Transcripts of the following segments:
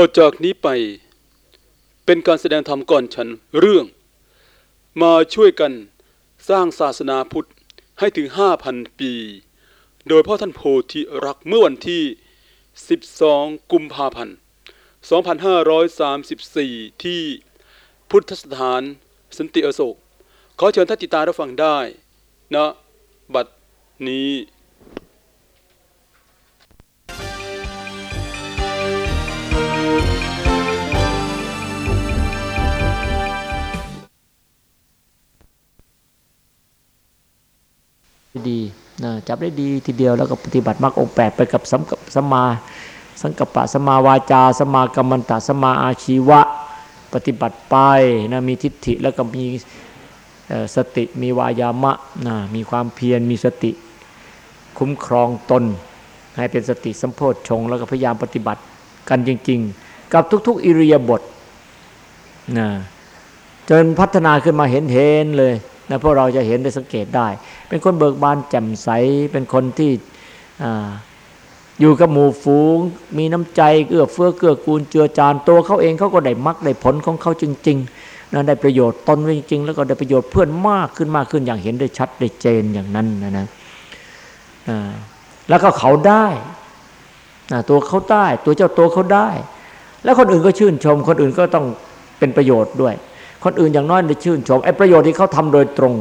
ต่อจากนี้ไป เป็นการแสดงธรรมก่อนฉันเรื่อง มาช่วยกันสร้างศาสนาพุทธให้ถึง 5,000 ปี โดยพ่อท่านโพธิรักเมื่อวันที่ 12 กุมภาพันธ์ 2534 ที่พุทธสถานสันติอโศก ขอเชิญท่านติตารับฟังได้นะบัดนี้ ดีนะจับได้ดีทีเดียวแล้วก็ปฏิบัติมรรคองแปดไปกับสัมกับสัมมาสังกัปปะสัมมาวาจา สมากัมมันตะสมาอาชีวะ ปฏิบัติไปนะมีทิฏฐิแล้วก็มีสติมีวายามะนะมีความเพียรมีสติคุ้มครองตน ให้เป็นสติสัมโพธชง แล้วก็พยายามปฏิบัติกันจริง ๆ กับทุก ๆ อิริยาบถนะจนพัฒนาขึ้นมาเห็นเห็นเลย นะพวกเราจะเห็นได้สังเกตได้ เป็นคนเบิกบานแจ่มใส เป็นคนที่ออยู่กับหมู่ฝูง มีน้ำใจเอื้อเฟื้อเกื้อกูลเจือจานตัวเขาเองเขาก็ได้มรรคได้ผลของเขาจริงๆนะได้ประโยชน์ตนไว้จริงๆแล้วก็ได้ประโยชน์เพื่อนมากขึ้นมากขึ้นอย่างเห็นได้ชัดได้เจนอย่างนั้นนะนะแล้วก็เขาได้นะตัวเขาได้ ตัวเจ้าตัวเขาได้ แล้วคนอื่นก็ชื่นชม คนอื่นก็ต้องเป็นประโยชน์ด้วย คนอื่นอย่างน้อยได้ชื่นชมไอ้ประโยชน์ที่เขาทำโดยตรง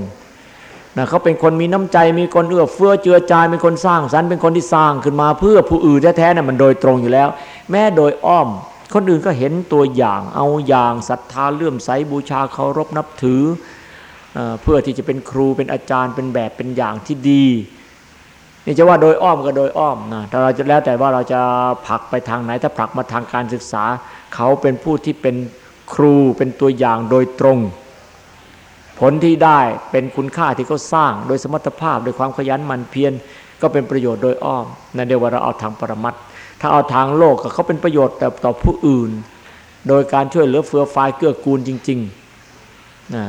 นะเขาเป็นคนมีน้ำใจมีคนเอื้อเฟื้อเจือจานเป็นคนสร้างสรรค์เป็นคนที่สร้างขึ้นมาเพื่อผู้อื่นแท้ๆน่ะมันโดยตรงอยู่แล้ว แม้โดยอ้อม คนอื่นก็เห็นตัวอย่างเอาอย่างศรัทธาเลื่อมใสบูชาเคารพนับถืออเพื่อที่จะเป็นครูเป็นอาจารย์เป็นแบบเป็นอย่างที่ดีนี่จะว่าโดยอ้อมก็โดยอ้อมนะแต่เราจะแล้วแต่ว่าเราจะผลักไปทางไหน ถ้าผลักมาทางการศึกษา เขาเป็นผู้ที่เป็น ครูเป็นตัวอย่างโดยตรง ผลที่ได้เป็นคุณค่าที่เขาสร้าง โดยสมรรถภาพโดยความขยันหมั่นเพียรก็เป็นประโยชน์โดยอ้อมนั่นเดียวว่าเราเอาทางปรมัตถ์ถ้าเอาทางโลกก็เขาเป็นประโยชน์แต่ต่อผู้อื่น โดยการช่วยเหลือเฟือฟายเกื้อกูลจริงๆนะ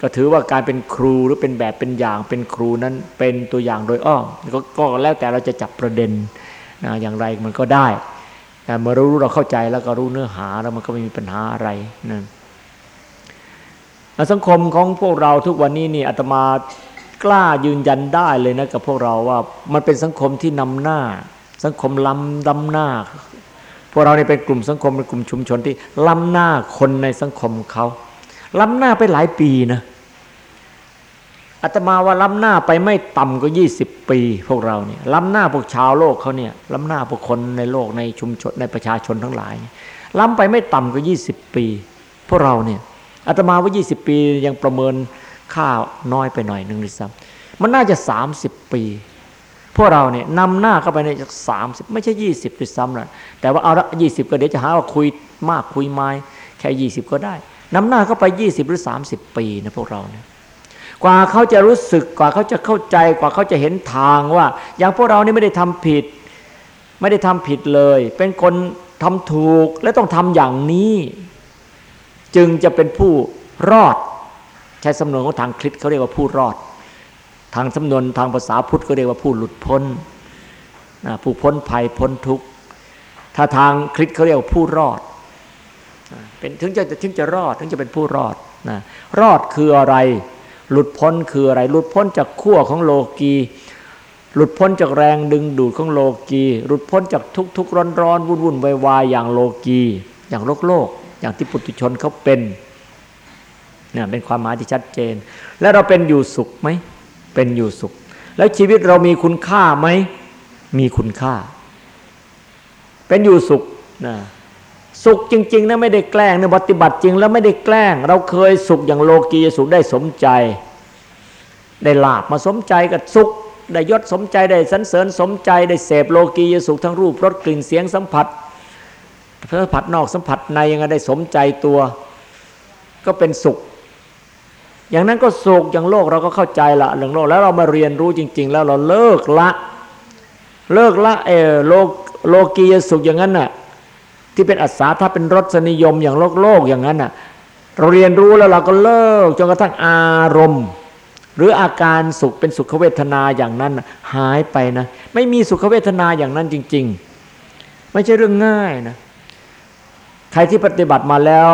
ก็ถือว่าการเป็นครูหรือเป็นแบบเป็นอย่างเป็นครูนั้นเป็นตัวอย่างโดยอ้อมกก็แล้วแต่เราจะจับประเด็นนะอย่างไรมันก็ได้ แต่เมื่อรู้เราเข้าใจแล้วก็รู้เนื้อหาแล้วมันก็ไม่มีปัญหาอะไรนะสังคมของพวกเราทุกวันนี้นี่อาตมากล้ายืนยันได้เลยนะกับพวกเราว่ามันเป็นสังคมที่นำหน้า สังคมล้ำล้ำหน้า พวกเราเนี่ยเป็นกลุ่มสังคมเป็นกลุ่มชุมชนที่ล้ำหน้าคนในสังคมเขาล้ำหน้าไปหลายปีนะ อาตมาว่าล้ำหน้าไปไม่ต่ำกว่า20 ปี พวกเราเนี่ยล้ำหน้าพวกชาวโลกเขาเนี่ยล้ำหน้าพวกคนในโลกในชุมชนในประชาชนทั้งหลาย ล้ำไปไม่ต่ำกว่า20 ปี พวกเราเนี่ยอาตมาว่า 20 ปียังประเมินค่าน้อยไปหน่อยหนึงด้วยซ้ำมันน่าจะ 30 ปี พวกเราเนี่ยนำหน้าเข้าไปในจากสามสิบไม่ใช่ยี่สิบด้วยซ้ำนะแต่ว่าเอาละยี่สิบก็เดี๋ยวจะหาว่าคุยมากคุยไม้แค่ยี่สิบก็ได้นำหน้าเข้าไปยี่สิบหรือสามสิบปีนะพวกเราเนี่ย กว่าเขาจะรู้สึกกว่าเขาจะเข้าใจกว่าเขาจะเห็นทางว่า อย่างพวกเรานี่ไม่ได้ทำผิด ไม่ได้ทำผิดเลย เป็นคนทำถูกและต้องทำอย่างนี้ จึงจะเป็นผู้รอด ใช้สำนวนของทางคริสเขาเรียกว่าผู้รอด ทางสำนวนทางภาษาพุทธก็เรียกว่าผู้หลุดพ้นผู้พ้นภัยพ้นทุกข์ถ้าทางคริสเขาเรียกว่าผู้รอดเป็นถึงจะถึงจะรอดถึงจะเป็นผู้รอดนะรอดคืออะไร หลุดพ้นคืออะไร หลุดพ้นจากขั้วของโลกี หลุดพ้นจากแรงดึงดูดของโลกี หลุดพ้นจากทุกทุกร้อนร้อนวุ่นวุ่นวายวายอย่างโลกี อย่างโลกโลก อย่างที่ปุถุชนเขาเป็นเนี่ยเป็นความหมายที่ชัดเจน แล้วเราเป็นอยู่สุขไหมเป็นอยู่สุข แล้วชีวิตเรามีคุณค่าไหมมีคุณค่า เป็นอยู่สุขนะ สุขจริงๆนะไม่ได้แกล้งนะปฏิบัติจริงแล้วไม่ได้แกล้ง เราเคยสุขอย่างโลกียสุขได้สมใจ ได้ลาบมาสมใจกับสุข ได้ยศสมใจได้สันเสริญสมใจได้เสพโลกียสุขทั้งรูปรสกลิ่นเสียงสัมผัสสัมผัสนอกสัมผัสในยังไงได้สมใจตัว ก็เป็นสุข อย่างนั้นก็สุขอย่างโลกเราก็เข้าใจละเรื่องโลกแล้วเรามาเรียนรู้จริง ๆ แล้วเราเลิกละ เลิกละเออโลกโลกียสุขอย่างนั้นน่ะ ที่เป็นอัศาถ้าเป็นรสนิยมอย่างโลกโลกอย่างนั้นน่ะเราเรียนรู้แล้วเราก็เลิกจนกระทั่งอารมณ์ หรืออาการสุขเป็นสุขเวทนาอย่างนั้นหายไปนะ ไม่มีสุขเวทนาอย่างนั้นจริง ๆ ไม่ใช่เรื่องง่ายนะใครที่ปฏิบัติมาแล้ว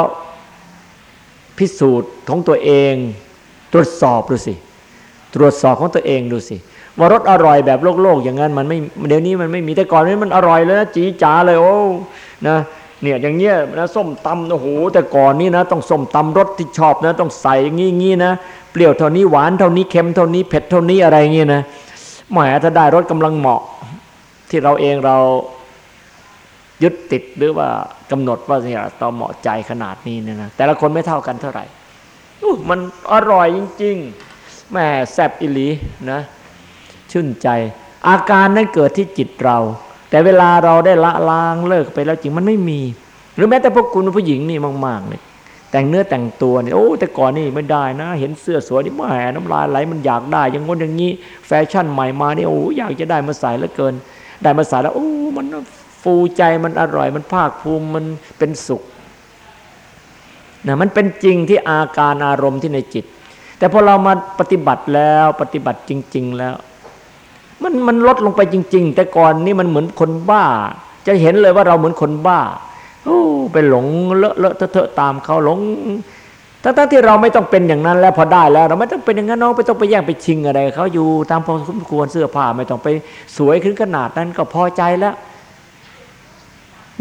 พิสูจน์ของตัวเอง ตรวจสอบดูสิ ตรวจสอบของตัวเองดูสิว่ารสอร่อยแบบโลกโลกอย่างนั้นมันไม่เดี๋ยวนี้มันไม่มีแต่ก่อนนี้มันอร่อยเลยนะจีจ๋าเลยโอ้ นะเนี่ยอย่างเงี้ยนะส้มตำโอ้โหแต่ก่อนนี้นะ ต้องส้มตำรสที่ชอบนะ ต้องใส่งี้งี้นะเปรี้ยวเท่านี้หวานเท่านี้เค็มเท่านี้เผ็ดเท่านี้อะไรเงี้ยนะแหมถ้าได้รสกำลังเหมาะ ที่เราเองเรายึดติดหรือว่ากำหนดว่าเนี่ยต่อเหมาะใจขนาดนี้เนี่ยนะแต่ละคนไม่เท่ากันเท่าไหร่มันอร่อยจริงๆแม่แซบอิลีนะ ชื่นใจ อาการนั้นเกิดที่จิตเรา แต่เวลาเราได้ละล้างเลิกไปแล้วจริงมันไม่มี หรือแม้แต่พวกคุณผู้หญิงนี่มากๆเนี่ยแต่งเนื้อแต่งตัวเนี่ยโอ้แต่ก่อนนี่ไม่ได้นะ เห็นเสื้อสวยนี่มแหมน้ำลายไหลมันอยากได้อย่างงนอย่างนี้ แฟชั่นใหม่มานี่โอ้อยากจะได้มาใส่แล้วเกิน ได้มาใส่แล้วโอ้มันฟูใจมันอร่อย มันภาคภูมิมันเป็นสุขนะมันเป็นจริงที่อาการอารมณ์ที่ในจิต แต่พอเรามาปฏิบัติแล้วปฏิบัติจริง ๆ แล้ว มันมันลดลงไปจริง ๆ แต่ก่อนนี่มันเหมือนคนบ้า จะเห็นเลยว่าเราเหมือนคนบ้าโอ้ไปหลงเลอะเลอะเทอะตามเขาหลงทั้งๆที่เราไม่ต้องเป็นอย่างนั้นแล้วพอได้แล้ว เราไม่ต้องเป็นอย่างนั้นน้องไม่ต้องไปแย่งไปชิงอะไรเขาอยู่ตามพอสมควรเสื้อผ้าไม่ต้องไปสวยขึ้นขนาดนั้นก็พอใจแล้ว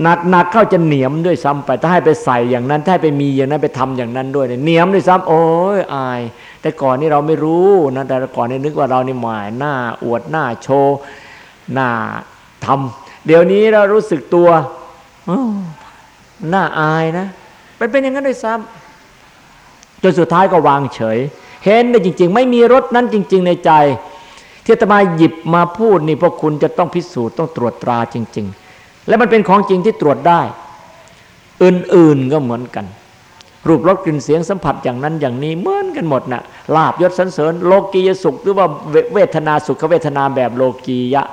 หนักหนักเข้าจะเหนียมด้วยซ้ำไป ถ้าให้ไปใส่อย่างนั้น ถ้าให้ไปมีอย่างนั้นไปทำอย่างนั้นด้วยเหนียมด้วยซ้ำโอ้ยอาย แต่ก่อนนี่เราไม่รู้นะ แต่ก่อนนี่นึกว่าเรานี่หมายหน้าอวดหน้าโชว์หน้าทำเดี๋ยวนี้เรารู้สึกตัวหน้าอายนะเป็นเป็นอย่างนั้นด้วยซ้ำจนสุดท้ายก็วางเฉย เห็นได้จริง ๆ ไม่มีรถนั้นจริง ๆ ในใจที่ตมาหยิบมาพูดนี่พวกคุณจะต้องพิสูจน์ต้องตรวจตราจริง ๆ และมันเป็นของจริงที่ตรวจได้ อื่นๆก็เหมือนกัน รูปรสกลิ่นเสียงสัมผัสอย่างนั้นอย่างนี้เหมือนกันหมดนะ่ะลาบยศสันเสริญ โลกียสุขหรือว่าเวทนาสุขเวทนาแบบโลกียะ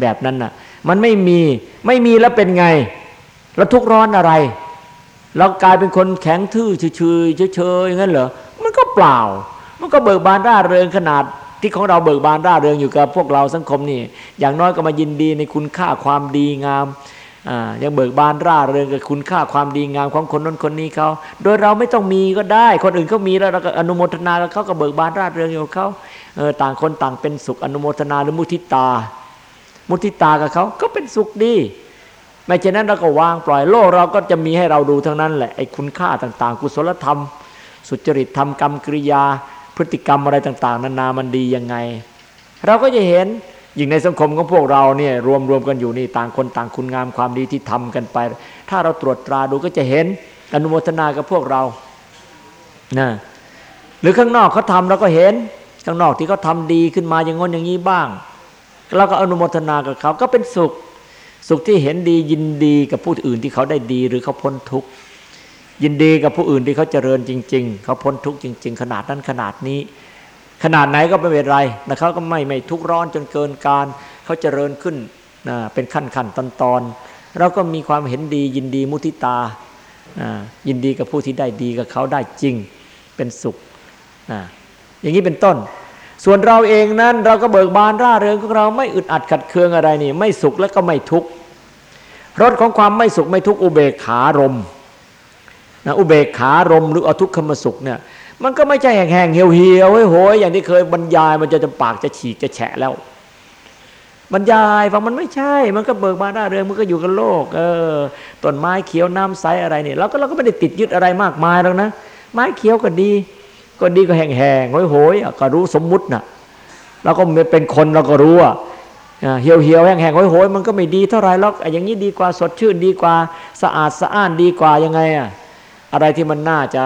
แบบนั้นนะ่ะ มันไม่มีไม่มีแล้วเป็นไง แล้วทุกร้อนอะไร เรากลายเป็นคนแข็งทื่อเฉยเฉยอย่างนั้นเหรอมันก็เปล่า มันก็เบิกบานร่าเริงขนาดที่ของเราเบิกบานร่าเริงอยู่กับพวกเราสังคมนี่ อย่างน้อยก็มายินดีในคุณค่าความดีงาม ยังเบิกบานร่าเริงกับคุณค่าความดีงามของคนนั้นคนนี้เขา โดยเราไม่ต้องมีก็ได้ คนอื่นเขามีแล้วเราก็อนุโมทนาแล้วเขาก็เบิกบานร่าเริงอยู่เขาเต่างคนต่างเป็นสุขอนุโมทนาหรือมุทิตา มุทิตากับเขาก็เป็นสุขดี ไม่เช่นนั้นเราก็วางปล่อยโลกเราก็จะมีให้เราดูทั้งนั้นแหละไอ้คุณค่าต่าง ๆ กุศลธรรม สุจริตธรรมกรรมกริยา พฤติกรรมอะไรต่าง ๆ นานามันดียังไง เราก็จะเห็น ยิ่งในสังคมของพวกเราเนี่ยรวมรวมกันอยู่นี่ต่างคนต่างคุณงามความดีที่ทำกันไป ถ้าเราตรวจตราดูก็จะเห็นอนุโมทนากับพวกเรานะหรือข้างนอกเขาทำเราก็เห็นข้างนอกที่เขาทาดีขึ้นมาอย่างงนอย่างนี้บ้างเราก็อนุโมทนากับเขาก็เป็นสุข สุขที่เห็นดียินดีกับผู้อื่นที่เขาได้ดีหรือเขาพ้นทุกข์ยินดีกับผู้อื่นที่เขาเจริญจริง ๆ เขาพ้นทุกข์จริง ๆ ขนาดนั้นขนาดนี้ ขนาดไหนก็ไม่เป็นไรนะเขาก็ไม่ไม่ทุกร้อนจนเกินการเขาเจริญขึ้นนะเป็นขั้นขั้นตอนตอนเราก็มีความเห็นดียินดีมุทิตานะยินดีกับผู้ที่ได้ดีกับเขาได้จริงเป็นสุขนะอย่างนี้เป็นต้น ส่วนเราเองนั้นเราก็เบิกบานร่าเริงของเราไม่อึดอัดขัดเคืองอะไรนี่ ไม่สุขและก็ไม่ทุกข์รสของความไม่สุขไม่ทุกข์อุเบกขารมนะอุเบกขารมหรืออทุกขมสุขเนี่ย มันก็ไม่ใช่แห้งๆเหี่ยวเหี่ยวโหยอย่างที่เคยบรรยายมันจะจะปากจะฉีกจะแฉะแล้ว บรรยายฟังมันไม่ใช่ มันก็เบิกมาได้เรื่องมันก็อยู่กับโลก เออต้นไม้เขียวน้ำใสอะไรเนี่ยเราก็เราก็ไม่ได้ติดยึดอะไรมากมายแล้วนะไม้เขียวก็ดี ก็ดีก็แห้งๆโหยโหยก็รู้สมมุตินะเราก็เป็นคนเราก็รู้อะเหี่ยวเหี่ยวแห้งแห้งโหยโหยมันก็ไม่ดีเท่าไรหรอกอย่างนี้ดีกว่าสดชื่นดีกว่าสะอาดสะอ้านดีกว่ายังไงอะอะไรที่มันน่าจะ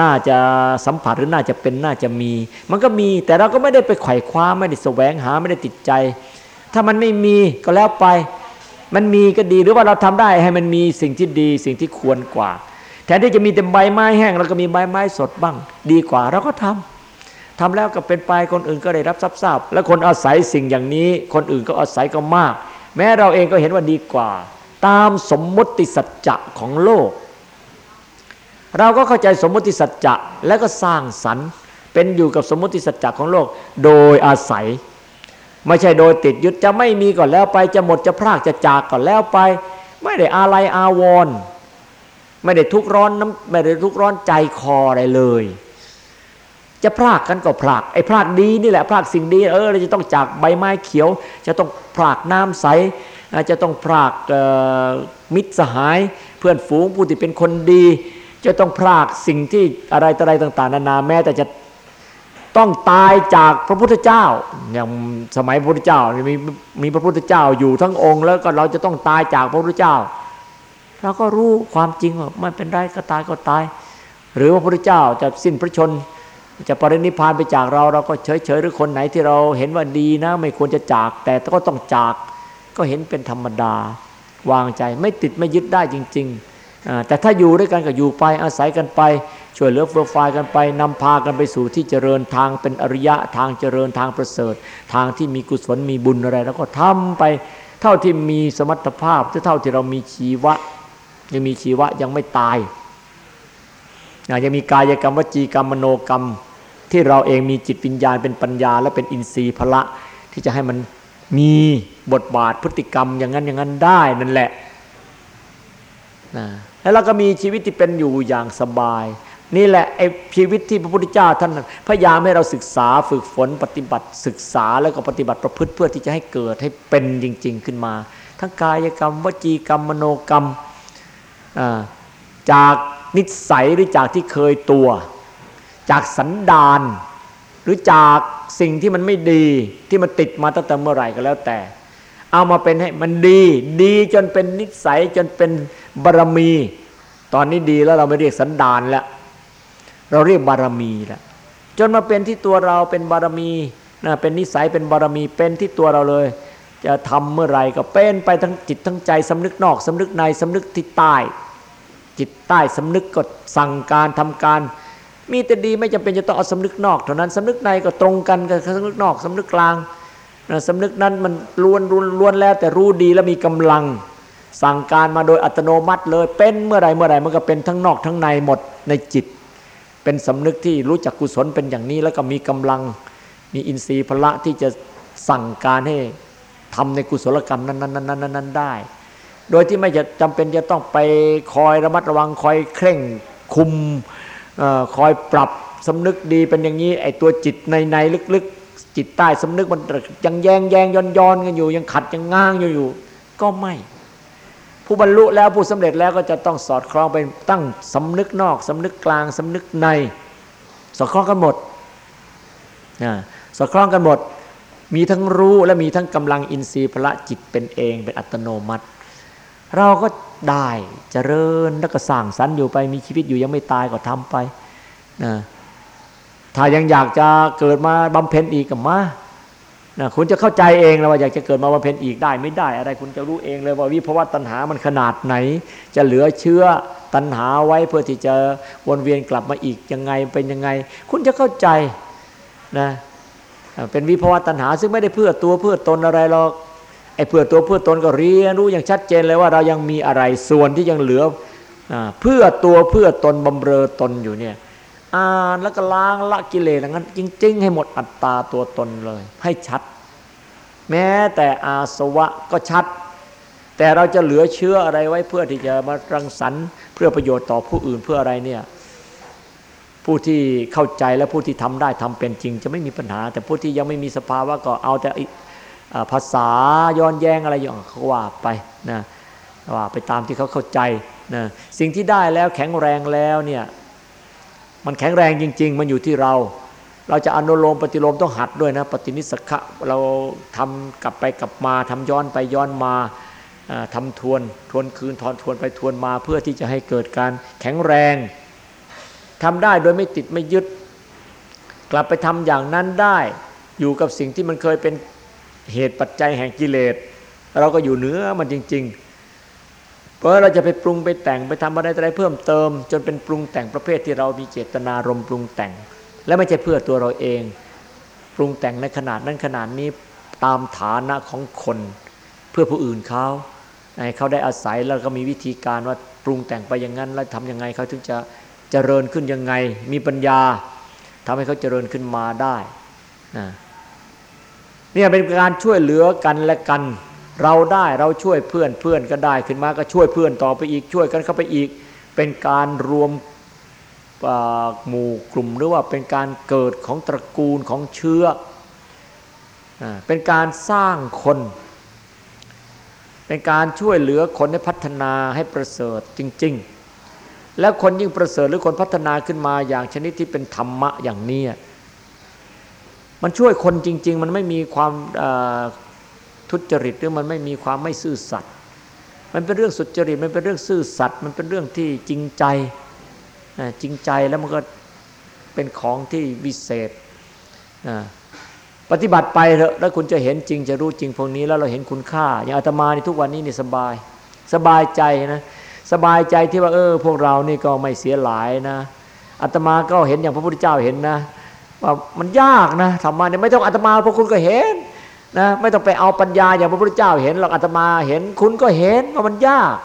น่าจะสัมผัสหรือน่าจะเป็นน่าจะมี มันก็มีแต่เราก็ไม่ได้ไปไขว่คว้าไม่ได้แสวงหาไม่ได้ติดใจ ถ้ามันไม่มีก็แล้วไป มันมีก็ดีหรือว่าเราทำได้ให้มันมีสิ่งที่ดีสิ่งที่ควรกว่า แทนที่จะมีแต่ใบไม้แห้งเราก็มีใบไม้สดบ้าง ดีกว่าเราก็ทำทำแล้วก็เป็นไปคนอื่นก็ได้รับทราบและคนอาศัยสิ่งอย่างนี้ คนอื่นก็อาศัยก็มาก แม้เราเองก็เห็นว่าดีกว่า ตามสมมติสัจจะของโลก เราก็เข้าใจสมมติสัจจะแล้วก็สร้างสรรค์ เป็นอยู่กับสมมติสัจจะของโลก โดยอาศัย ไม่ใช่โดยติดยึดจะไม่มีก่อนแล้วไปจะหมดจะพรากจะจากก่อนแล้วไป ไม่ได้อาลัยอาวรณ์ไม่ได้ทุกร้อนน้ำไม่ได้ทุกร้อนใจคออะไรเลย จะพรากกันก็พรากไอ้พรากดีนี่แหละพรากสิ่งดีเออเราจะต้องจากใบไม้เขียว จะต้องพรากน้ำใสอาจะต้องพรากมิตรสหาย เพื่อนฝูงผู้ที่เป็นคนดี จะต้องพรากสิ่งที่อะไรต่ออะไรต่าง ๆ นานาแม้แต่จะต้องตายจากพระพุทธเจ้าอย่างสมัยพระพุทธเจ้ามีมีพระพุทธเจ้าอยู่ทั้งองค์ แล้วก็เราจะต้องตายจากพระพุทธเจ้าเราก็รู้ความจริงว่าไม่เป็นไรก็ตายก็ตาย หรือว่าพระพุทธเจ้าจะสิ้นพระชน จะปรินิพานไปจากเราเราก็เฉยเฉยหรือคนไหนที่เราเห็นว่าดีนะ ไม่ควรจะจาก แต่ก็ต้องจาก ก็เห็นเป็นธรรมดา วางใจไม่ติดไม่ยึดได้จริง ๆ แต่ถ้าอยู่ด้วยกันก็อยู่ไปอาศัยกันไป ช่วยเหลือเฟื่อฟายกันไปนำพากันไปสู่ที่เจริญทางเป็นอริยะทางเจริญทางประเสริฐ ทางที่มีกุศลมีบุญอะไร แล้วก็ทำไปเท่าที่มีสมรรถภาพเท่าที่เรามีชีวะ ยังมีชีวะยังไม่ตายยังมีกายกรรมวจีกรรมมโนกรรม ที่เราเองมีจิตวิญญาณเป็นปัญญา และเป็นอินทรีย์พละที่จะให้มันมีบทบาทพฤติกรรมอย่างนั้นอย่างนั้นได้นั่นแหละนะ แล้วเราก็มีชีวิตที่เป็นอยู่อย่างสบาย นี่แหละไอ้ชีวิตที่พระพุทธเจ้าท่านพยายามให้เราศึกษาฝึกฝนปฏิบัติศึกษาแล้วก็ปฏิบัติประพฤติเพื่อที่จะให้เกิดให้เป็นจริง ๆ ขึ้นมา ทั้งกายกรรม วจีกรรมมโนกรรมจากนิสัยหรือจากที่เคยตัว จากสันดานหรือจากสิ่งที่มันไม่ดีที่มันติดมาตั้งแต่เมื่อไหร่ก็แล้วแต่ เอามาเป็นให้มันดี ดีจนเป็นนิสัยจนเป็น บารมี ตอนนี้ดีแล้วเราไม่เรียกสันดานแล้วเราเรียกบารมีแล้วจนมาเป็นที่ตัวเราเป็นบารมีนะเป็นนิสัยเป็นบารมีเป็นที่ตัวเราเลย จะทำเมื่อไหร่ก็เป็นไปทั้งจิตทั้งใจสำนึกนอกสำนึกในสำนึกที่ใต้ จิตใต้สำนึกก็สั่งการทำการ มีแต่ดีไม่จำเป็นจะต้องเอาสำนึกนอกเท่านั้นสำนึกในก็ตรงกันกับสำนึกนอกสำนึกกลางนะสำนึกนั้นมันล้วนล้วนแล้วแต่รู้ดีและมีกำลัง สั่งการมาโดยอัตโนมัติเลยเป็นเมื่อไรเมื่อไรมันก็เป็นทั้งนอกทั้งในหมดในจิต เป็นสำนึกที่รู้จักกุศลเป็นอย่างนี้ แล้วก็มีกำลังมีอินทรีย์พละที่จะสั่งการให้ทำในกุศลกรรมนั้นๆๆๆๆได้ โดยที่ไม่จะจำเป็นจะต้องไปคอยระมัดระวังคอยเคร่งคุมอคอยปรับสำนึกดีเป็นอย่างนี้ไอ้ตัวจิตในในลึกๆ จิตใต้สำนึกมันยังแยงแยงย้อนย้อนกันอยู่ ยังขัดยังง้างอยู่อยู่ ก็ไม่ ผู้บรรลุแล้วผู้สำเร็จแล้วก็จะต้องสอดคล้องไปตั้งสำนึกนอกสำนึกกลางสำนึกใน สอดคล้องกันหมดนะสอดคล้องกันหมด มีทั้งรู้และมีทั้งกำลังอินทรีย์พละจิตเป็นเองเป็นอัตโนมัติ เราก็ได้เจริญแล้วก็สร้างสรรค์อยู่ไปมีชีวิตอยู่ยังไม่ตายก็ทำไปนะถ้ายังอยากจะเกิดมาบำเพ็ญอีกก็มา นะคุณจะเข้าใจเองแล้วว่าอยากจะเกิดมาบำเพ็ญอีกได้ไม่ได้ อะไรคุณจะรู้เองเลยว่าวิภวะตัณหามันขนาดไหน จะเหลือเชื้อตัณหาไว้เพื่อที่จะวนเวียนกลับมาอีกยังไงเป็นยังไง คุณจะเข้าใจนะเป็นวิภวะตัณหาซึ่งไม่ได้เพื่อตัวเพื่อตนอะไรหรอกไอ้เพื่อตัวเพื่อตนก็เรียนรู้อย่างชัดเจนเลยว่าเรายังมีอะไรส่วนที่ยังเหลืออเพื่อตัวเพื่อตนบำเรอตนอยู่เนี่ย อ่านแล้วก็ล้างละกิเลสอย่างนั้น จริง ๆ ให้หมดอัตตาตัวตนเลย ให้ชัด แม้แต่อาสวะก็ชัด แต่เราจะเหลือเชื้ออะไรไว้เพื่อที่จะมารังสรรค์เพื่อประโยชน์ต่อผู้อื่นเพื่ออะไรเนี่ยผู้ที่เข้าใจและผู้ที่ทำได้ทำเป็นจริง จะไม่มีปัญหา แต่ผู้ที่ยังไม่มีสภาวะก็เอาแต่ภาษาย้อนแย้งอะไรอย่างเขาว่าไปนะว่าไปตามที่เขาเข้าใจนะสิ่งที่ได้แล้วแข็งแรงแล้วเนี่ย มันแข็งแรงจริง ๆ มันอยู่ที่เรา เราจะอนุโลมปฏิโลมต้องหัดด้วยนะ ปฏินิสขะเราทำกลับไปกลับมาทำย้อนไปย้อนมาทำทวนทวนคืนทอนทวนไปทวนมาเพื่อที่จะให้เกิดการแข็งแรงทำได้โดยไม่ติดไม่ยึด กลับไปทำอย่างนั้นได้อยู่กับสิ่งที่มันเคยเป็นเหตุปัจจัยแห่งกิเลส เราก็อยู่เหนือมันจริง ๆ ราะเราจะไปปรุงไปแต่งไปทำอะไรอะไรเพิ่มเติม จนเป็นปรุงแต่งประเภทที่เรามีเจตนารมปรุงแต่ง และไม่ใช่เพื่อตัวเราเอง ปรุงแต่งในขนาดนั้นขนาดนี้ตามฐานะของคน เพื่อผู้อื่นเขาให้เขาได้อาศัยแล้วก็มีวิธีการว่าปรุงแต่งไปอย่างนั้นแล้วทำยังไงเขาถึงจะเจริญขึ้นยังไง มีปัญญาทำให้เขาเจริญขึ้นมาได้นะนี่เป็นการช่วยเหลือกันและกัน เราได้เราช่วยเพื่อนเพื่อนก็ได้ขึ้นมาก็ช่วยเพื่อนต่อไปอีกช่วยกันเข้าไปอีก เป็นการรวมหมู่กลุ่มหรือว่าเป็นการเกิดของตระกูลของเชื้อ เป็นการสร้างคน เป็นการช่วยเหลือคนให้พัฒนาให้ประเสริฐจริง ๆ แล้วคนยิ่งประเสริฐหรือคนพัฒนาขึ้นมาอย่างชนิดที่เป็นธรรมะอย่างนี้มันช่วยคนจริง ๆ มันไม่มีความ ทุจริตหรือมันไม่มีความไม่ซื่อสัตย์มันเป็นเรื่องสุจริตมันเป็นเรื่องซื่อสัตย์มันเป็นเรื่องที่จริงใจจริงใจแล้วมันก็เป็นของที่วิเศษปฏิบัติไปเถอะแล้วคุณจะเห็นจริงจะรู้จริงพวกนี้แล้วเราเห็นคุณค่า อย่างอาตมาในทุกวันนี้นี่สบาย สบายใจนะสบายใจที่ว่าเออ พวกเรานี่ก็ไม่เสียหลายนะอาตมาก็เห็นอย่างพระพุทธเจ้าเห็นนะว่ามันยากนะธรรมะเนี่ยไม่ต้องอาตมาพวกคุณก็เห็น นะไม่ต้องไปเอาปัญญาอย่างพระพุทธเจ้าเห็นหรอกอาตมาเห็น คุณก็เห็นว่ามันยาก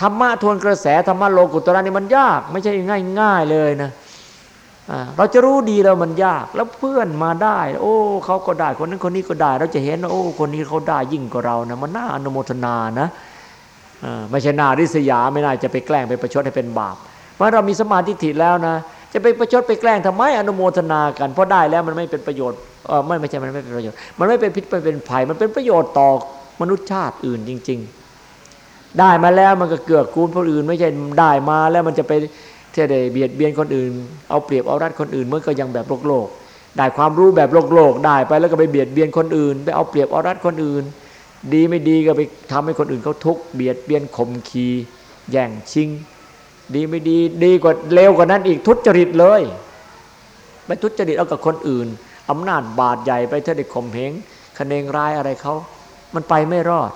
ธรรมะทวนกระแสธรรมะโลกุตระนี่มันยาก ไม่ใช่ง่ายๆเลยนะเราจะรู้ดีแล้วมันยาก แล้วเพื่อนมาได้ โอ้เขาก็ได้คนนั้นคนนี้ก็ได้ เราจะเห็นโอ้คนนี้เขาได้ยิ่งกว่าเรานะมันน่าอนุโมทนานะไม่ใช่นาริษยาไม่น่าจะไปแกล้งไปประชดให้เป็นบาปเพราะเรามีสมาธิถิแล้วนะ จะไปประชดไปแกล้งทำไมอนุโมทนากันเพราะได้แล้วมันไม่เป็นประโยชน์เออไม่ไม่ใช่มันไม่เป็นประโยชน์ มันไม่เป็นพิษไม่เป็นภัยมันเป็นประโยชน์ต่อมนุษยชาติอื่นจริง ๆ ได้มาแล้วมันก็เกือกกูลคนอื่น ไม่ใช่ได้มาแล้วมันจะไปเท่ได้เบียดเบียนคนอื่น เอาเปรียบเอารัดคนอื่นเมื่อก็ยังแบบโลกโลกได้ความรู้แบบโลกโลกได้ไปแล้วก็ไปเบียดเบียนคนอื่น ไปเอาเปรียบเอารัดคนอื่น ดีไม่ดีก็ไปทำให้คนอื่นเขาทุกข์เบียดเบียนข่มขีแย่งชิง ดีไม่ดี ดีกว่าเลวกว่านั้นอีกทุจริตเลยไปทุจริตเอากับคนอื่นอำนาจบาดใหญ่ไปเท่าได้ข่มเหงคะเนงร้ายอะไรเขามันไปไม่รอด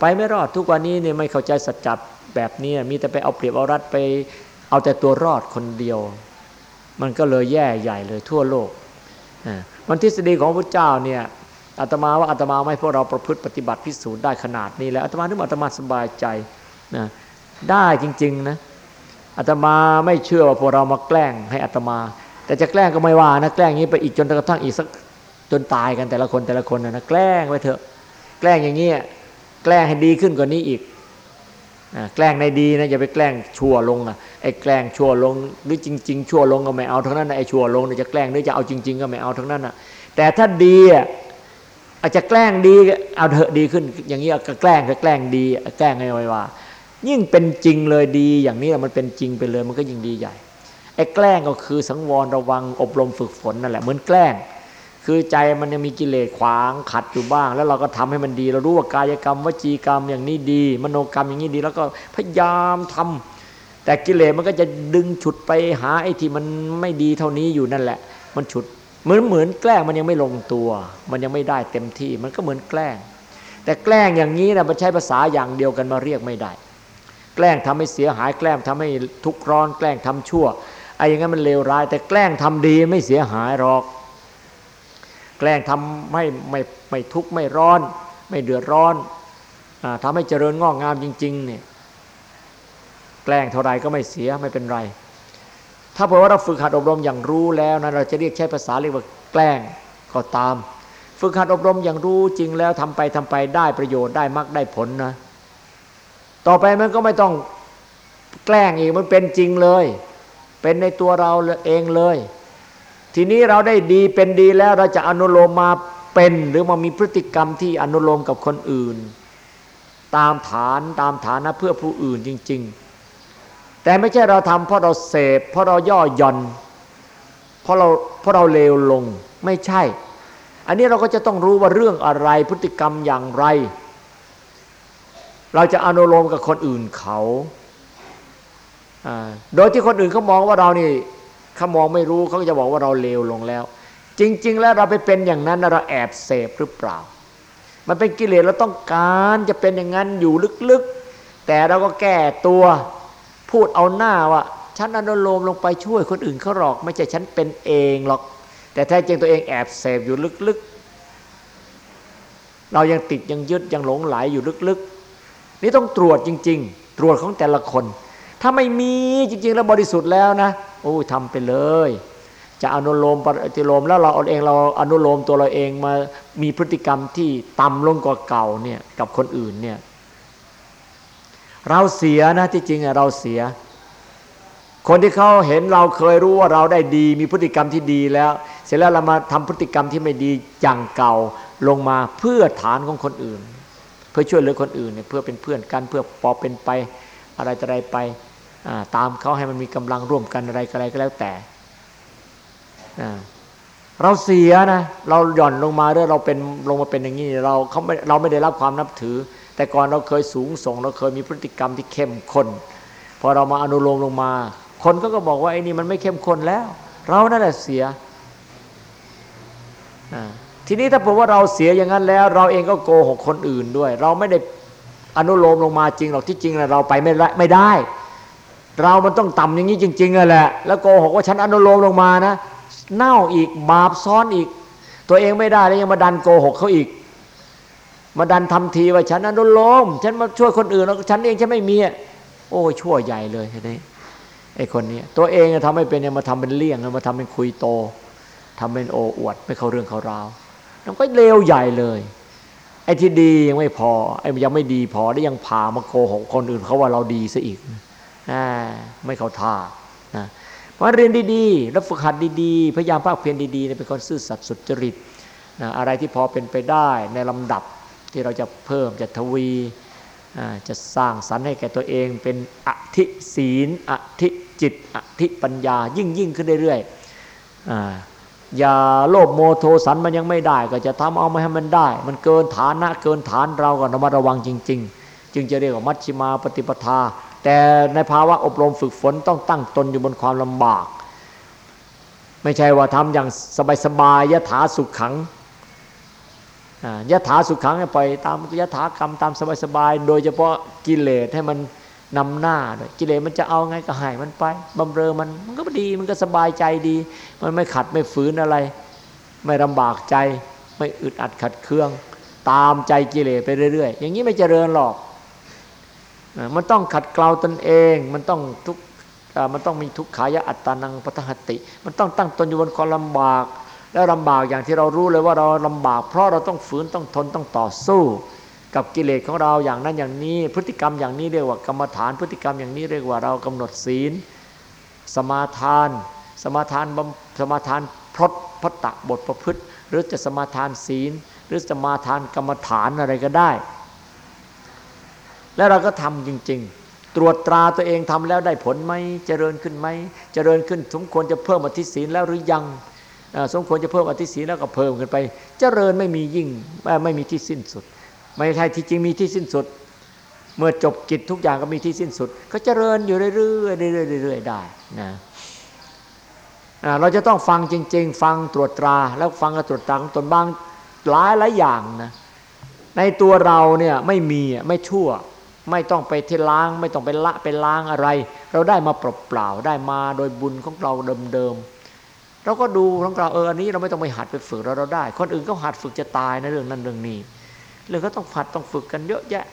ไปไม่รอดทุกวันนี้เนี่ยไม่เข้าใจสัจจแบบนี้มีแต่ไปเอาเปรียบเอารัดไป เอาแต่ตัวรอดคนเดียว มันก็เลยแย่ใหญ่เลยทั่วโลกมันทฤษฎีของพระเจ้าเนี่ยอาตมาว่าอาตมาไม่พวกเราประพฤติปฏิบัติพิสูจน์ได้ขนาดนี้แล้วอาตมานึกอาตมาสบายใจนะ ได้จริง ๆ นะอาตมาไม่เชื่อว่าพวกเรามาแกล้งให้อาตมา แต่จะแกล้งก็ไม่ว่านะแกล้งนี้ไปอีกจนกระทั่งอีกสักจนตายกันแต่ละคนแต่ละคนนะแกล้งไปเถอะ แกล้งอย่างนี้แกล้งให้ดีขึ้นกว่านี้อีกแกล้งในดีนะอย่าไปแกล้งชั่วลงอะไอ้แกล้งชั่วลงหรือจริง ๆ ชั่วลงก็ไม่เอาทั้งนั้นไอ้ชั่วลงจะแกล้งหรือจะเอาจริง ๆ ก็ไม่เอาทั้งนั้นอะแต่ถ้าดีอะอาจจะแกล้งดีเอาเถอะดีขึ้น อย่างนี้ก็แกล้งก็แกล้งดีแกล้งไงไว้ว่า ยิ่งเป็นจริงเลยดีอย่างนี้มันเป็นจริงไปเลยมันก็ยิ่งดีใหญ่ไอ้แกล้งก็คือสังวรระวังอบรมฝึกฝนนั่นแหละเหมือนแกล้ง คือใจมันยังมีกิเลสขวางขัดอยู่บ้าง แล้วเราก็ทำให้มันดี เรารู้ว่ากายกรรมวจีกรรมอย่างนี้ดี มโนกรรมอย่างนี้ดี แล้วก็พยายามทำแต่กิเลสมันก็จะดึงฉุดไปหาไอ้ที่มันไม่ดีเท่านี้อยู่นั่นแหละ มันฉุดเหมือนเหมือนแกล้งมันยังไม่ลงตัว มันยังไม่ได้เต็มที่มันก็เหมือนแกล้ง แต่แกล้งอย่างนี้นะมันใช้ภาษาอย่างเดียวกันมาเรียกไม่ได้ แกล้งทำให้เสียหาย แกล้งทำให้ทุกข์ร้อน แกล้งทำชั่วไอ้อย่างนั้นมันเลวร้าย แต่แกล้งทำดีไม่เสียหายหรอก แกล้งทำไม่ไม่ไม่ทุกข์ไม่ร้อน ไม่เดือดร้อนอทำให้เจริญงอกงามจริงๆเนี่ยแกล้งเท่าไรก็ไม่เสียไม่เป็นไร ถ้าเผื่อว่าเราฝึกหัดอบรมอย่างรู้แล้วนะเราจะเรียกใช้ภาษาเรียกว่าแกล้งก็ตาม ฝึกหัดอบรมอย่างรู้จริงแล้วทำไปทำไปได้ประโยชน์ได้มรรคได้ผลนะ ต่อไปมันก็ไม่ต้องแกล้งอีกมันเป็นจริงเลย เป็นในตัวเราเองเลย ทีนี้เราได้ดีเป็นดีแล้วเราจะอนุโลมมาเป็นหรือมามีพฤติกรรมที่อนุโลมกับคนอื่น ตามฐานตามฐานะเพื่อผู้อื่นจริง ๆ แต่ไม่ใช่เราทำเพราะเราเสพเพราะเราย่อหย่อนเพราะเราเพราะเราเลวลงไม่ใช่ อันนี้เราก็จะต้องรู้ว่าเรื่องอะไรพฤติกรรมอย่างไร เราจะอนุโลมกับคนอื่นเขาโดยที่คนอื่นเขามองว่าเรานี่เขามองไม่รู้เขาจะบอกว่าเราเลวลงแล้ว จริง ๆ แล้วเราไปเป็นอย่างนั้นเราแอบเสพหรือเปล่า มันเป็นกิเลสเราต้องการจะเป็นอย่างนั้นอยู่ลึกๆ แต่เราก็แก้ตัวพูดเอาหน้าว่าฉันอนุโลมลงไปช่วยคนอื่นเขาหรอก ไม่ใช่ฉันเป็นเองหรอก แต่แท้จริงตัวเองแอบเสพอยู่ลึกๆ เรายังติดยังยึดยังหลงไหลอยู่ลึกๆ นี่ต้องตรวจจริง ๆ ตรวจของแต่ละคน ถ้าไม่มีจริง ๆ แล้วบริสุทธิ์แล้วนะโอ้ทำไปเลย จะอนุโลมปฏิโลมแล้วเราเอาเองเราอนุโลมตัวเราเองมามีพฤติกรรมที่ต่ำลงกว่าเก่าเนี่ยกับคนอื่นเนี่ยเราเสียนะที่จริงอะเราเสีย คนที่เขาเห็นเราเคยรู้ว่าเราได้ดี มีพฤติกรรมที่ดีแล้ว เสร็จแล้วเรามาทำพฤติกรรมที่ไม่ดีอย่างเก่าลงมาเพื่อฐานของคนอื่น เพื่อช่วยเหลือคนอื่นเนี่ยเพื่อเป็นเพื่อนกันเพื่อปอเป็นไปอะไรจะไรไปตามเขาให้มันมีกำลังร่วมกันอะไรอะไรก็แล้วแต่เราเสียนะเราหย่อนลงมาเรื่อเราเป็นลงมาเป็นอย่างนี้เราเขาไม่เราไม่ได้รับความนับถือ แต่ก่อนเราเคยสูงส่ง เราเคยมีพฤติกรรมที่เข้มข้นพอเรามาอนุโลมลงมา คนก็ก็บอกว่าไอ้นี่มันไม่เข้มข้นแล้ว เรานั่นแหละเสีย ทีนี้ถ้าผมว่าเราเสียอย่างนั้นแล้ว เราเองก็โกหกคนอื่นด้วย เราไม่ได้อนุโลมลงมาจริงหรอกที่จริงเราไปไม่ไม่ได้ เรามันต้องต่ำอย่างนี้จริงๆแหละแล้วโกหกว่าฉันอนุโลมลงมานะ เน่าอีกบาปซ้อนอีก ตัวเองไม่ได้แล้วยังมาดันโกหกเขาอีก มาดันทำทีว่าฉันอนุโลมฉันมาช่วยคนอื่นแล้วฉันเองฉันไม่มีโอ้ชั่วใหญ่เลยทีนี้ไอ้คนนี้ตัวเองทำไม่เป็นยังมาทำเป็นเลี่ยงมาทำเป็นคุยโตทำเป็นโอ้อวดไม่เข้าเรื่องเขาราว มันก็เลวใหญ่เลย ไอ้ที่ดียังไม่พอ ไอ้ยังไม่ดีพอได้ยังพามาโกหกคนอื่นเขาว่าเราดีซะอีกไม่เขาท่านะมาเรียนดีๆ แล้วฝึกหัดดีๆ พยายามภาคเพียรดีๆเป็นคนซื่อสัตย์สุจริตนะอะไรที่พอเป็นไปได้ในลำดับที่เราจะเพิ่มจะทวีจะสร้างสรรค์ให้แก่ตัวเองเป็นอธิศีลอธิจิตอธิปัญญายิ่งยิ่งขึ้นเรื่อยๆ อย่าโลภโมโทสันมันยังไม่ได้ ก็จะทำเอามาให้มันได้ มันเกินฐานะเกินฐานเราก็ระมัดระวังจริง ๆ จึงจะเรียกว่ามัชชิมาปฏิปทา แต่ในภาวะอบรมฝึกฝนต้องตั้งตนอยู่บนความลำบาก ไม่ใช่ว่าทำอย่างสบายๆยถาสุขขังยถาสุขขังไปตามยถากรรมตามสบายๆโดยเฉพาะกิเลสให้มัน นำหน้าด้วยกิเลสมันจะเอาไงก็ให้มันไปบำเรอมันมันก็ดีมันก็สบายใจดี มันไม่ขัดไม่ฝืนอะไร ไม่ลำบากใจ ไม่อึดอัดขัดเคือง ตามใจกิเลสไปเรื่อยๆ อย่างนี้ไม่เจริญหรอก มันต้องขัดเกลาตนเองมันต้องทุกมันต้องมีทุกขายะอัตตานังปัตหติ มันต้องตั้งตนอยู่บนความลำบาก แล้วลำบากอย่างที่เรารู้เลยว่าเราลำบาก เพราะเราต้องฝืนต้องทนต้องต่อสู้ กับกิเลสของเราอย่างนั้นอย่างนี้ พฤติกรรมอย่างนี้เรียกว่ากรรมฐาน พฤติกรรมอย่างนี้เรียกว่าเรากำหนดศีล สมาทาน สมาทานสมาทานพรตพตะบทประพฤติ หรือจะสมาทานศีล หรือสมาทานกรรมฐานอะไรก็ได้ แล้วเราก็ทำจริง ๆ ตรวจตราตัวเองทำแล้วได้ผลไหมเจริญขึ้นไหมเจริญขึ้นสมควรจะเพิ่มอธิศีลแล้วหรือยังสมควรจะเพิ่มอธิศีลแล้วก็เพิ่มขึ้นไป เจริญไม่มียิ่งไม่มีที่สิ้นสุด ไม่ใช่ที่จริงมีที่สิ้นสุด เมื่อจบกิจทุกอย่างก็มีที่สิ้นสุด ก็เจริญอยู่เรื่อยๆเรื่อยๆได้นะเราจะต้องฟังจริง ๆ ฟังตรวจตรา แล้วฟังกับตรวจตราตนบางหลายหลายอย่างนะในตัวเราเนี่ยไม่มีไม่ชั่ว ไม่ต้องไปที่ล้าง ไม่ต้องไปละไปล้างอะไร เราได้มาเปล่าๆได้มาโดยบุญของเราเดิมๆเราก็ดูของเราเอออันนี้เราไม่ต้องไปหัดไปฝึกเราเราได้ คนอื่นเขาหัดฝึกจะตายในเรื่องนั้นเรื่องนี้ เรื่องก็ต้องหัดต้องฝึกกันเยอะแยะ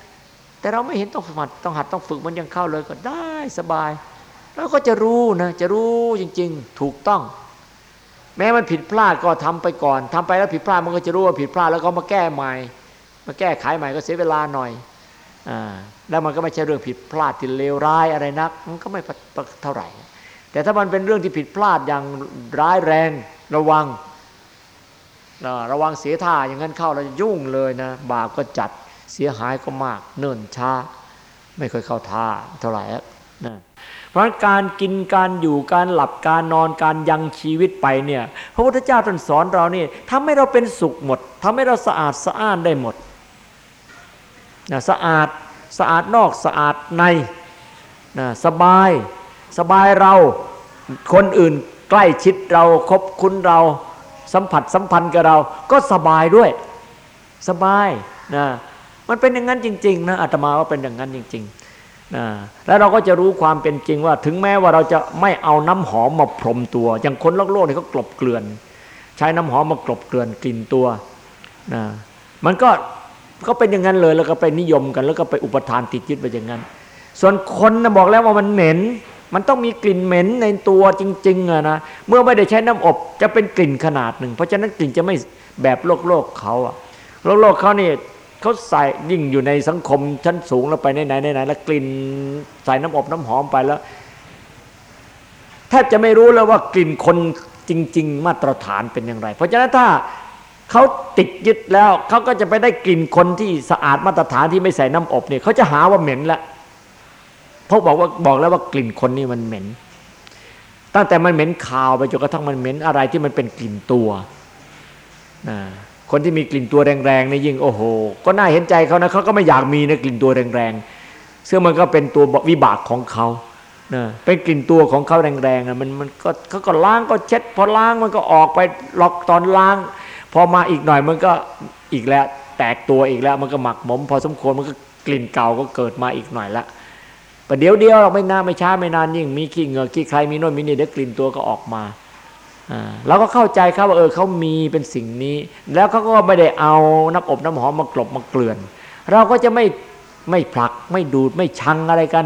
แต่เราไม่เห็นต้องหัดต้องหัดต้องฝึกมันยังเข้าเลยก็ได้สบายเราก็จะรู้นะจะรู้จริง ๆ ถูกต้อง แม้มันผิดพลาดก็ทำไปก่อนทำไปแล้วผิดพลาดมันก็จะรู้ว่าผิดพลาดแล้วก็มาแก้ใหม่ มาแก้ไขใหม่ก็เสียเวลาหน่อยอ่าแล้วมันก็ไม่ใช่เรื่องผิดพลาดที่เลวร้ายอะไรนัก มันก็ไม่เท่าไหร่ แต่ถ้ามันเป็นเรื่องที่ผิดพลาดอย่างร้ายแรงระวัง ระวังเสียท่าอย่างนั้นเข้าเราจะยุ่งเลยนะ บาปก็จัดเสียหายก็มาก เนิ่นช้า ไม่เคยเข้าท่าเท่าไหร่นะเพราะการกินการอยู่การหลับการนอนการยังชีวิตไปเนี่ยพระพุทธเจ้าตรัสสอนเรานี่ทำให้เราเป็นสุขหมดทำให้เราสะอาดสะอ้านได้หมดนะสะอาดสะอาดนอกสะอาดในนะสบายสบายเราคนอื่นใกล้ชิดเราคบคุ้นเรา สัมผัสสัมพันธ์กับเราก็สบายด้วย สบายนะมันเป็นอย่างนั้นจริงๆนะอาตมาว่าเป็นอย่างนั้นจริงๆนะแล้วเราก็จะรู้ความเป็นจริงว่า ถึงแม้ว่าเราจะไม่เอาน้ำหอมมาพรมตัว อย่างคนโลกโลกนี่เขากลบเกลื่อน ใช้น้ำหอมมากลบเกลื่อนกลิ่นตัวนะมันก็ก็เป็นอย่างนั้นเลยแล้วก็ไปนิยมกัน แล้วก็ไปอุปทานติดยึดไปอย่างนั้น ส่วนคนนะบอกแล้วว่ามันเหม็น มันต้องมีกลิ่นเหม็นในตัวจริงๆอะนะเมื่อไม่ได้ใช้น้ำอบจะเป็นกลิ่นขนาดหนึ่ง เพราะฉะนั้นกลิ่นจะไม่แบบโลกโลกเขาอะโลกโลกเขานี่เขาใส่ยิ่งอยู่ในสังคมชั้นสูงแล้วไปไหนไหนไหนแล้วกลิ่นใส่น้ำอบน้ำหอมไปแล้วแทบจะไม่รู้แล้วว่ากลิ่นคนจริง ๆ มาตรฐานเป็นอย่างไร เพราะฉะนั้นถ้าเขาติดยึดแล้วเขาก็จะไปได้กลิ่นคนที่สะอาดมาตรฐานที่ไม่ใส่น้ำอบเนี่ยเขาจะหาว่าเหม็นละ เพราะบอกว่าบอกแล้วว่ากลิ่นคนนี่มันเหม็น ตั้งแต่มันเหม็นคาวไปจนกระทั่งมันเหม็นอะไรที่มันเป็นกลิ่นตัวนะคนที่มีกลิ่นตัวแรงๆนี่ยิ่งโอ้โห ก็น่าเห็นใจเขานะเขาก็ไม่อยากมีนะกลิ่นตัวแรงๆซึ่งมันก็เป็นตัววิบากของเขานะเป็นกลิ่นตัวของเขาแรงๆนะมันมันก็เขาก็ล้างก็เช็ด พอล้างมันก็ออกไปล็อกตอนล้าง พอมาอีกหน่อยมันก็อีกแล้ว แตกตัวอีกแล้วมันก็หมักหมม พอสมควรมันก็กลิ่นเก่าก็เกิดมาอีกหน่อยละ ประเดี๋ยวเดียวเราไม่นานไม่ช้าไม่นานยิ่งมีขี้เหงื่อขี้ใครมีโน่นมีนี่เดี๋ยวกลิ่นตัวก็ออกมาเราก็เข้าใจครับว่าเออเขามีเป็นสิ่งนี้ แล้วเขาก็ไม่ได้เอาน้ำอบน้ำหอมมากลบมาเกลื่อน เราก็จะไม่ไม่ผลักไม่ดูดไม่ชังอะไรกัน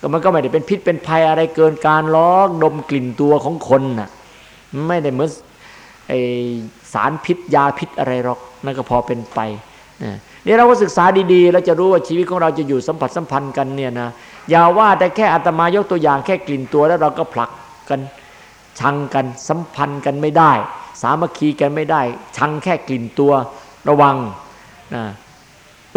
ก็มันก็ไม่ได้เป็นพิษเป็นภัยอะไรเกินการล้อดมกลิ่นตัวของคนน่ะไม่ได้เหมือนไอสารพิษยาพิษอะไรหรอกนั่นก็พอเป็นไปนี่เราก็ศึกษาดีๆแล้วจะรู้ว่าชีวิตของเราจะอยู่สัมผัสสัมพันธ์กันเนี่ยนะ อย่าว่าแต่แค่อาตมายกตัวอย่างแค่กลิ่นตัวแล้วเราก็ผลักกันชังกันสัมพันธ์กันไม่ได้ สามัคคีกันไม่ได้ ชังแค่กลิ่นตัวระวังนะ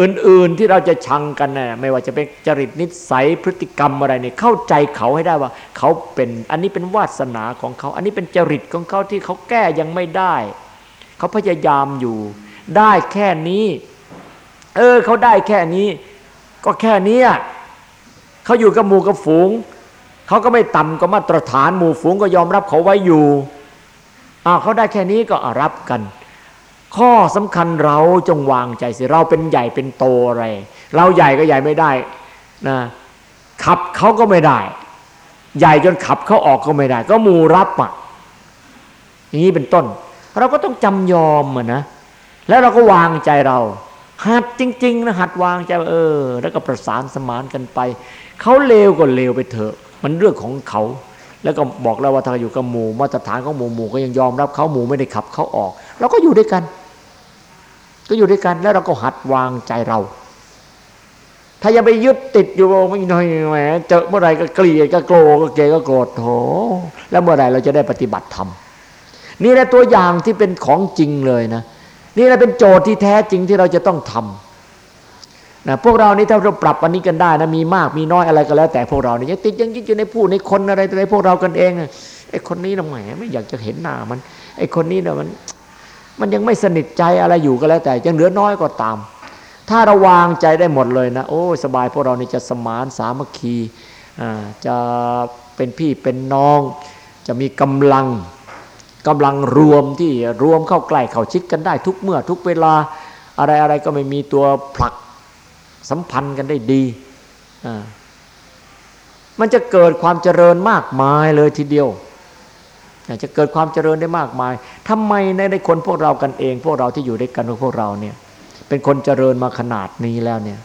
อื่นๆที่เราจะชังกันนะ่ะไม่ว่าจะเป็นจริตนิสัยพฤติกรรมอะไรเนี่ยเข้าใจเขาให้ได้ว่า เขาเป็นอันนี้เป็นวาสนาของเขา อันนี้เป็นจริตของเขาที่เขาแก้ยังไม่ได้ เขาพยายามอยู่ ได้แค่นี้ เออเขาได้แค่นี้ ก็แค่นี้ เขาอยู่กับหมู่กับฝูง เขาก็ไม่ต่ำกว่ามาตรฐานหมู่ฝูงก็ยอมรับเขาไว้อยู่อ้าวเขาได้แค่นี้ก็รับกัน ข้อสำคัญเราจงวางใจสิเราเป็นใหญ่เป็นโตอะไร เราใหญ่ก็ใหญ่ไม่ได้นะขับเขาก็ไม่ได้ ใหญ่จนขับเขาออกก็ไม่ได้ ก็หมู่รับอะอย่างนี้เป็นต้น เราก็ต้องจำยอมอะนะแล้วเราก็วางใจเราหัดจริง ๆ นะหัดวางใจเออ แล้วก็ประสานสมานกันไป เขาเลวก็เลวไปเถอะ มันเรื่องของเขา แล้วก็บอกแล้วว่าถ้าอยู่กับหมู่มาตรฐานของหมู่หมู่ก็ยังยอมรับเขาหมู่ไม่ได้ขับเขาออก เราก็อยู่ด้วยกัน ก็อยู่ด้วยกันแล้วเราก็หัดวางใจเรา ถ้ายังไปยึดติดอยู่ไม่น้อยแหมเจอเมื่อไรก็เกลียดก็โกรธก็เกลียดก็โกรธโถแล้วเมื่อไรเราจะได้ปฏิบัติธรรมนี่แหละตัวอย่างที่เป็นของจริงเลยนะนี่แหละเป็นโจทย์ที่แท้จริงที่เราจะต้องทำ นะพวกเรานี่ถ้าเราปรับอันนี้กันได้นะมีมากมีน้อยอะไรก็แล้ว แต่พวกเราเนี่ยยังติดยังยึดอยู่ในผู้ในคนอะไรอะไรพวกเรากันเองไอ้คนนี้นะแหมไม่อยากจะเห็นหน้ามันไอ้คนนี้เนี่ยมันมันยังไม่สนิทใจอะไรอยู่ก็แล้วแต่ยังเหลือน้อยก็ตาม ถ้าเราวางใจได้หมดเลยนะโอ้สบายพวกเรานี่จะสมานสามัคคีจะเป็นพี่เป็นน้อง จะมีกำลังกำลังรวมที่รวมเข้าใกล้เข้าชิดกันได้ทุกเมื่อทุกเวลาอะไรอะไรก็ไม่มีตัวผลัก สัมพันธ์กันได้ดี มันจะเกิดความเจริญมากมายเลยทีเดียวจะเกิดความเจริญได้มากมายทำไมในในคนพวกเรากันเอง พวกเราที่อยู่ด้วยกันพวกเราเนี่ย เป็นคนเจริญมาขนาดนี้แล้วเนี่ย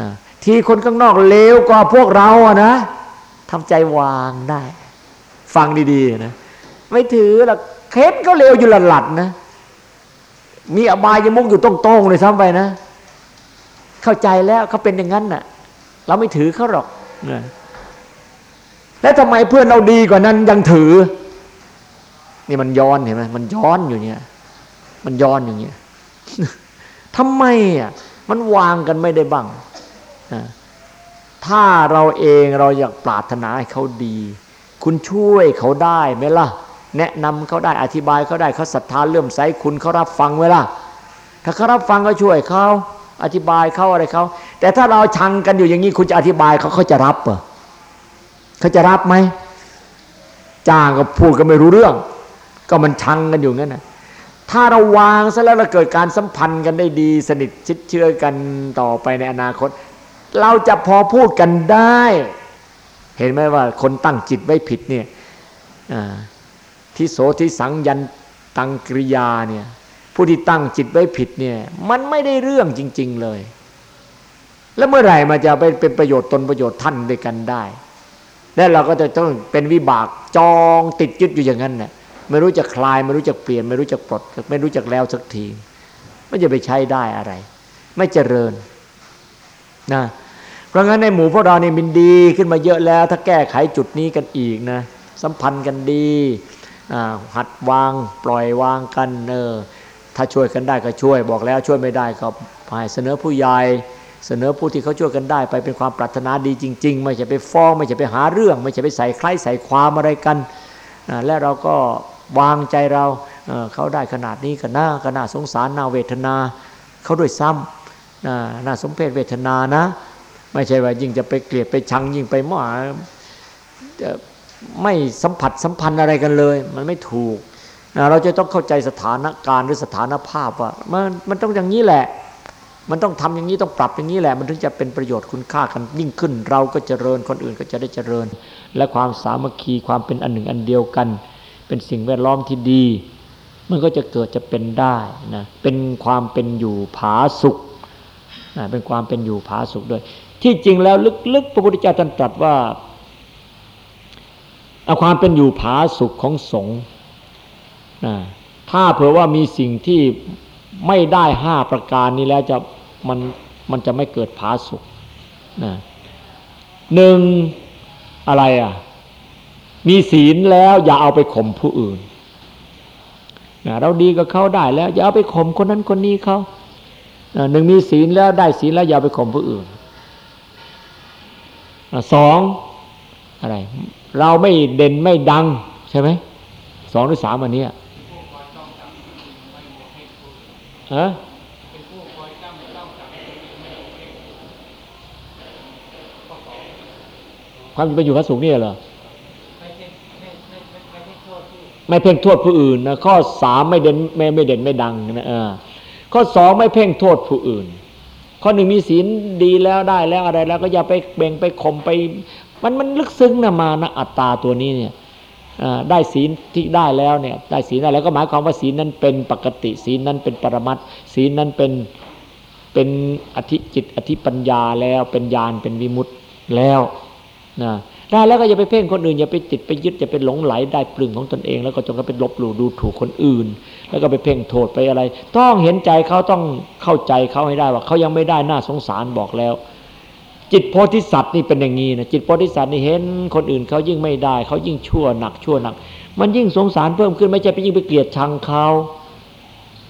นะที่คนข้างนอกเลวกว่าพวกเราอะนะทำใจวางได้ ฟังดีๆนะไม่ถือหรอกเคสก็เลวอยู่หลัดๆนะ มีอบายยมุกอยู่ตรงๆเลยซ้ำไปนะ เข้าใจแล้วเขาเป็นอย่างนั้นน่ะ เราไม่ถือเขาหรอกนะแล้วทำไมเพื่อนเราดีกว่านั้นยังถือ นี่มันย้อนเห็นไหมมันย้อนอยู่เนี่ย มันย้อนอย่างเงี้ยทำไมอะมันวางกันไม่ได้บ้างถ้าเราเองเราอยากปรารถนาให้เขาดี คุณช่วยเขาได้ไหมล่ะ แนะนำเขาได้อธิบายเขาได้เขาศรัทธาเลื่อมใสคุณเขารับฟังไหมล่ะ ถ้าเขารับฟังก็ช่วยเขา อธิบายเขาอะไรเขาแต่ถ้าเราชังกันอยู่อย่างนี้คุณจะอธิบายเขาเขาจะรับเหรอเขาจะรับไหมจ้างก็พูดก็ไม่รู้เรื่อง ก็มันชังกันอยู่งั้นนะถ้าเราวางซะแล้วเราเกิดการสัมพันธ์กันได้ดี สนิทชิดเชื่อกันต่อไปในอนาคต เราจะพอพูดกันได้ เห็นไหมว่าคนตั้งจิตไว้ผิดเนี่ยที่โสที่สังยันตังกริยาเนี่ย ผู้ที่ตั้งจิตไว้ผิดเนี่ย มันไม่ได้เรื่องจริง ๆเลย แล้วเมื่อไหร่มาจะไปเป็นประโยชน์ตนประโยชน์ท่านด้วยกันได้ และเราก็จะต้องเป็นวิบากจองติดยึดอยู่อย่างนั้นน่ะไม่รู้จะคลายไม่รู้จะเปลี่ยน ไม่รู้จะปลดไม่รู้จักแล้วสักทีไม่จะไปใช้ได้อะไร ไม่เจริญนะเพราะงั้นในหมู่พวกเราเนี่ยมันดีขึ้นมาเยอะแล้ว ถ้าแก้ไขจุดนี้กันอีกนะ สัมพันธ์กันดีหัดวางปล่อยวางกันเออ ถ้าช่วยกันได้ก็ช่วยบอกแล้วช่วยไม่ได้ก็ให้เสนอผู้ใหญ่เสนอผู้ที่เขาช่วยกันได้ไปเป็นความปรารถนาดีจริง ๆ ไม่ใช่ไปฟ้องไม่ใช่ไปหาเรื่อง ไม่ใช่ไปใส่ใครใส่ความอะไรกัน และเราก็วางใจเราเขาได้ขนาดนี้ก็น่าก็น่าสงสารน่าเวทนาเขาด้วยซ้ำน่าสมเพศเวทนานะ ไม่ใช่ว่ายิ่งจะไปเกลียดไปชังยิ่งไปหมาไม่สัมผัสสัมพันธ์อะไรกันเลย มันไม่ถูก เราจะต้องเข้าใจสถานการณ์หรือสถานภาพว่ามันมันต้องอย่างนี้แหละ มันต้องทำอย่างนี้ต้องปรับอย่างนี้แหละ มันถึงจะเป็นประโยชน์คุณค่ากันยิ่งขึ้น เราก็เจริญคนอื่นก็จะได้เจริญ และความสามัคคีความเป็นอันหนึ่งอันเดียวกัน เป็นสิ่งแวดล้อมที่ดี มันก็จะเกิดจะเป็นได้นะเป็นความเป็นอยู่ผาสุขนะเป็นความเป็นอยู่ผาสุขด้วย ที่จริงแล้วลึกๆพระพุทธเจ้าท่านตรัสว่าเอาความเป็นอยู่ผาสุขของสงฆ์ ถ้าเผื่อว่ามีสิ่งที่ไม่ได้ห้าประการนี้แล้วจะมันมันจะไม่เกิดผาสุขนะหนึ่งอะไรอะ มีศีลแล้วอย่าเอาไปข่มผู้อื่นนะเราดีกับเขาได้แล้ว อย่าเอาไปข่มคนนั้นคนนี้เขาหนึ่งมีศีลแล้วได้ศีลแล้วอย่าไปข่มผู้อื่นสองอะไร เราไม่เด่นไม่ดังใช่ไหมสองหรือสามอันนี้ ฮะความเป็นอยู่พระสูงนี่เหรอไม่เพ่งโทษผู้อื่นนะข้อสามไม่เด่นไม่ไม่เด่นไม่ดังนะอข้อสองไม่เพ่งโทษผู้อื่น ข้อหนึ่งมีศีลดีแล้วได้แล้วอะไรแล้วก็อย่าไปเบ่งไปข่มไป มันมันลึกซึ้งนะมานะอัตตาตัวนี้เนี่ย ได้ศีลที่ได้แล้วเนี่ยได้ศีลได้แล้วก็หมายความว่าศีลนั้นเป็นปกติศีลนั้นเป็นปรมัตศีลนั้นเป็นเป็นอธิจิตอธิปัญญาแล้วเป็นญาณเป็นวิมุตต์แล้วนะได้แล้วก็อย่าไปเพ่งคนอื่นอย่าไปติดไปยึดอย่าไปหลงไหลได้ปลึงของตนเอง แล้วก็จงก็ไปลบหลู่ดูถูกคนอื่น แล้วก็ไปเพ่งโทษไปอะไร ต้องเห็นใจเขาต้องเข้าใจเขาให้ได้ว่าเขายังไม่ได้น่าสงสารบอกแล้ว จิตโพธิสัตว์นี่เป็นอย่างนี้นะจิตโพธิสัตว์นี่เห็นคนอื่นเขายิ่งไม่ได้เขายิ่งชั่วหนักชั่วหนัก มันยิ่งสงสารเพิ่มขึ้นไม่ใช่ไปยิ่งไปเกลียดชังเขา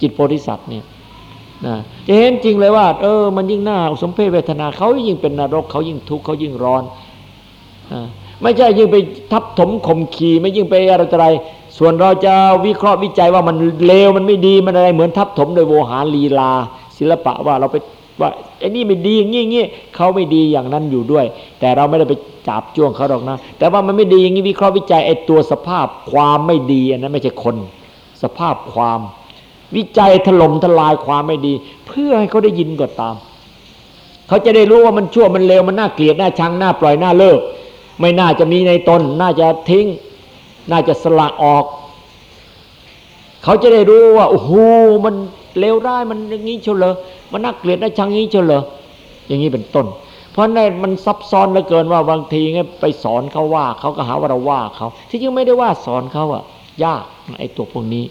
จิตโพธิสัตว์เนี่ยนะจะเห็นจริงเลยว่า เออ มันยิ่งน่าสมเพศเวทนาเขายิ่งเป็นนรกเขายิ่งทุกข์เขายิ่งร้อนอไม่ใช่ยิ่งไปทับถมข่มขีไม่ยิ่งไปอะไรอะไร ส่วนเราจะวิเคราะห์วิจัยว่ามันเลวมันไม่ดีมันอะไรเหมือนทับถมโดยโวหารลีลา ศิลปะว่าเราไป ว่าไอ้นี่ไม่ดีอย่างงี้งี้เขาไม่ดีอย่างนั้นอยู่ด้วย แต่เราไม่ได้ไปจับจ้วงเขาหรอกนะ แต่ว่ามันไม่ดีอย่างนี้วิเคราะห์วิจัยไอ้ตัวสภาพความไม่ดีอันนั้นไม่ใช่คน สภาพความ วิจัยถล่มทลายความไม่ดี เพื่อให้เขาได้ยินก็ตาม เขาจะได้รู้ว่ามันชั่วมันเลวมันน่าเกลียดน่าชังน่าปล่อยน่าเลิก ไม่น่าจะมีในตน น่าจะทิ้ง น่าจะสละออก เขาจะได้รู้ว่าโอ้โหมัน เลวร้ายมันอย่างนี้เชียวเลยมันน่าเกลียดน่าชังนี้เชียวเลยอย่างนี้เป็นต้น เพราะนั่นมันซับซ้อนเหลือเกินว่าบางทีไปสอนเขาว่าเขาก็หาว่าเราว่าเขาที่จริงไม่ได้ว่าสอนเขาอะยากไอ้ตัวพวกนี้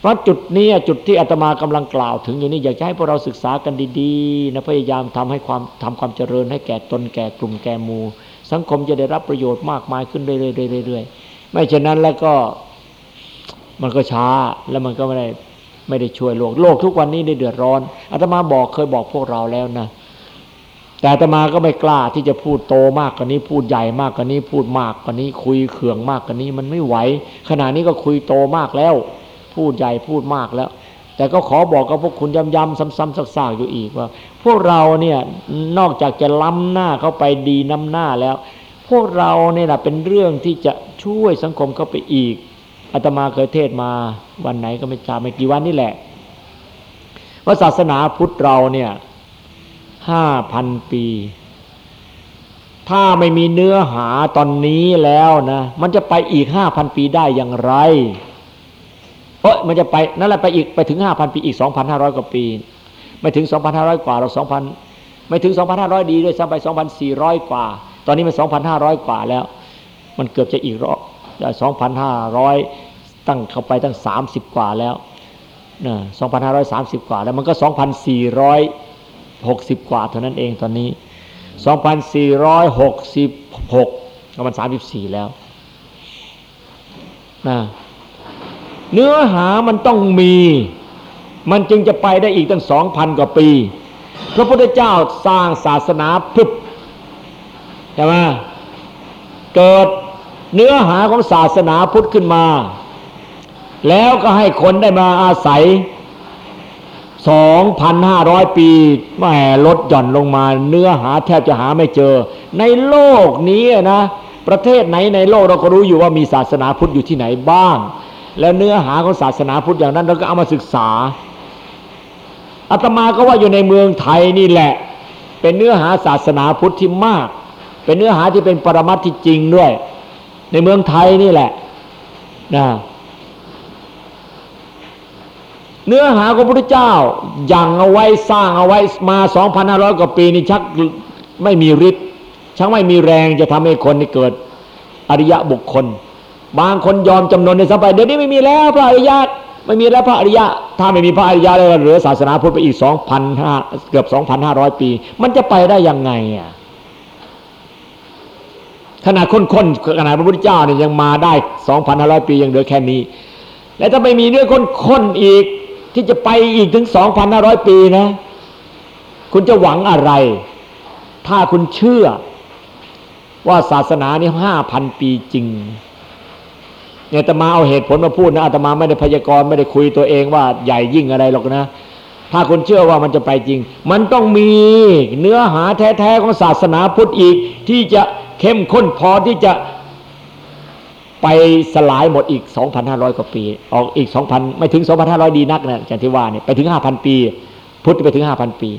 เพราะจุดนี้จุดที่อาตมากำลังกล่าว ถึงอยู่นี้อยากให้พวกเราศึกษากันดีๆนะพยายามทำให้ความทำความเจริญให้แก่ตนแก่กลุ่มแก่หมู่สังคมจะได้รับประโยชน์มากมายขึ้นเรื่อยๆไม่เช่นนั้นแล้วก็มันก็ช้าแล้วมันก็ไม่ได้ ไม่ได้ช่วยโลก โลกทุกวันนี้ได้เดือดร้อนอาตมาบอกเคยบอกพวกเราแล้วนะ แต่อาตมาก็ไม่กล้าที่จะพูดโตมากกว่านี้ พูดใหญ่มากกว่านี้ พูดมากกว่านี้ คุยเขื่องมากกว่านี้ มันไม่ไหว ขณะนี้ก็คุยโตมากแล้ว พูดใหญ่พูดมากแล้ว แต่ก็ขอบอกกับพวกคุณย้ำๆซ้ำๆซากๆอยู่อีกว่า พวกเราเนี่ยนอกจากจะล้ำหน้าเข้าไปดีน้ำหน้าแล้ว พวกเราเนี่ยนะเป็นเรื่องที่จะช่วยสังคมเข้าไปอีก อาตมาเคยเทศมาวันไหนก็ไม่จำไม่กี่วันนี่แหละ ว่าศาสนาพุทธเราเนี่ยห้าพันปี ถ้าไม่มีเนื้อหาตอนนี้แล้วนะ มันจะไปอีกห้าพันปีได้อย่างไรเอ้ยมันจะไปนั่นแหละไปอีกไปถึงห้าพันปีอีกสองพันห้าร้อยกว่าปี ไม่ถึงสองพันห้าร้อยกว่าเราสองพันไม่ถึงสองพันห้าร้อยดีด้วยซ้ำไปสองพันสี่ร้อยกว่า ตอนนี้มันสองพันห้าร้อยกว่าแล้ว มันเกือบจะอีก รอบสองพันห้าร้อยตั้งเข้าไปตั้งสามสิบกว่าแล้วนะสองพันห้าร้อยสามสิบกว่าแล้วมันก็สองพันสี่ร้อยหกว่าเท่านั้นเองตอนนี้สองพันสี่ร้อยหกสิบหกมันสามสิบสี่แล้วนะเนื้อหามันต้องมี มันจึงจะไปได้อีกตั้งสองพันกว่าปี พระพุทธเจ้าสร้างศาสนาพึบใช่ไหมเกิด เนื้อหาของศาสนาพุทธขึ้นมา แล้วก็ให้คนได้มาอาศัย 2,500 ปีแหมลดหย่อนลงมา เนื้อหาแทบจะหาไม่เจอ ในโลกนี้นะ ประเทศไหนในโลกเราก็รู้อยู่ว่ามีศาสนาพุทธอยู่ที่ไหนบ้าง แล้วเนื้อหาของศาสนาพุทธอย่างนั้นเราก็เอามาศึกษาอาตมาก็ว่าอยู่ในเมืองไทยนี่แหละ เป็นเนื้อหาศาสนาพุทธที่มาก เป็นเนื้อหาที่เป็นปรมัตที่จริงด้วย ในเมืองไทยนี่แหละนะเนื้อหาของพระพุทธเจ้าอย่างเอาไว้สร้างเอาไว้มา 2,500 กว่าปีนี่ชักไม่มีฤทธิ์ชักไม่มีแรงจะทำให้คนนี่เกิดอริยะบุคคล บางคนยอมจำนนในสัมไปเดี๋ยวนี้ไม่มีแล้วพระอริยะไม่มีแล้วพระอริยะ ถ้าไม่มีพระอริยะเลยเหลือศาสนาพุทธไปอีกสองพันห้าเกือบสองพันห้าร้อยปี มันจะไปได้ยังไงอะ ขนาดค้นๆขนาดพระพุทธเจ้าเนี่ยยังมาได้สองพันห้าร้อยปียังเหลือแค่นี้ แล้วถ้าไม่มีเรื่องค้นๆอีกที่จะไปอีกถึงสองพันห้าร้อยปีนะ คุณจะหวังอะไร ถ้าคุณเชื่อว่าศาสนานี่ห้าพันปีจริงเนี่ยอาตมาเอาเหตุผลมาพูดนะอาตมาไม่ได้พยากรณ์ไม่ได้คุยตัวเองว่าใหญ่ยิ่งอะไรหรอกนะ ถ้าคนเชื่อว่ามันจะไปจริง มันต้องมีเนื้อหาแท้ๆของศาสนาพุทธอีกที่จะ เข้มข้นพอที่จะไปสลายหมดอีก 2,500 กว่าปี ออกอีก 2,000 ไม่ถึง 2,500 ดีนักนะอาจารย์ที่ว่าเนี่ยไปถึง 5,000 ปี พุทธไปถึง 5,000 ปี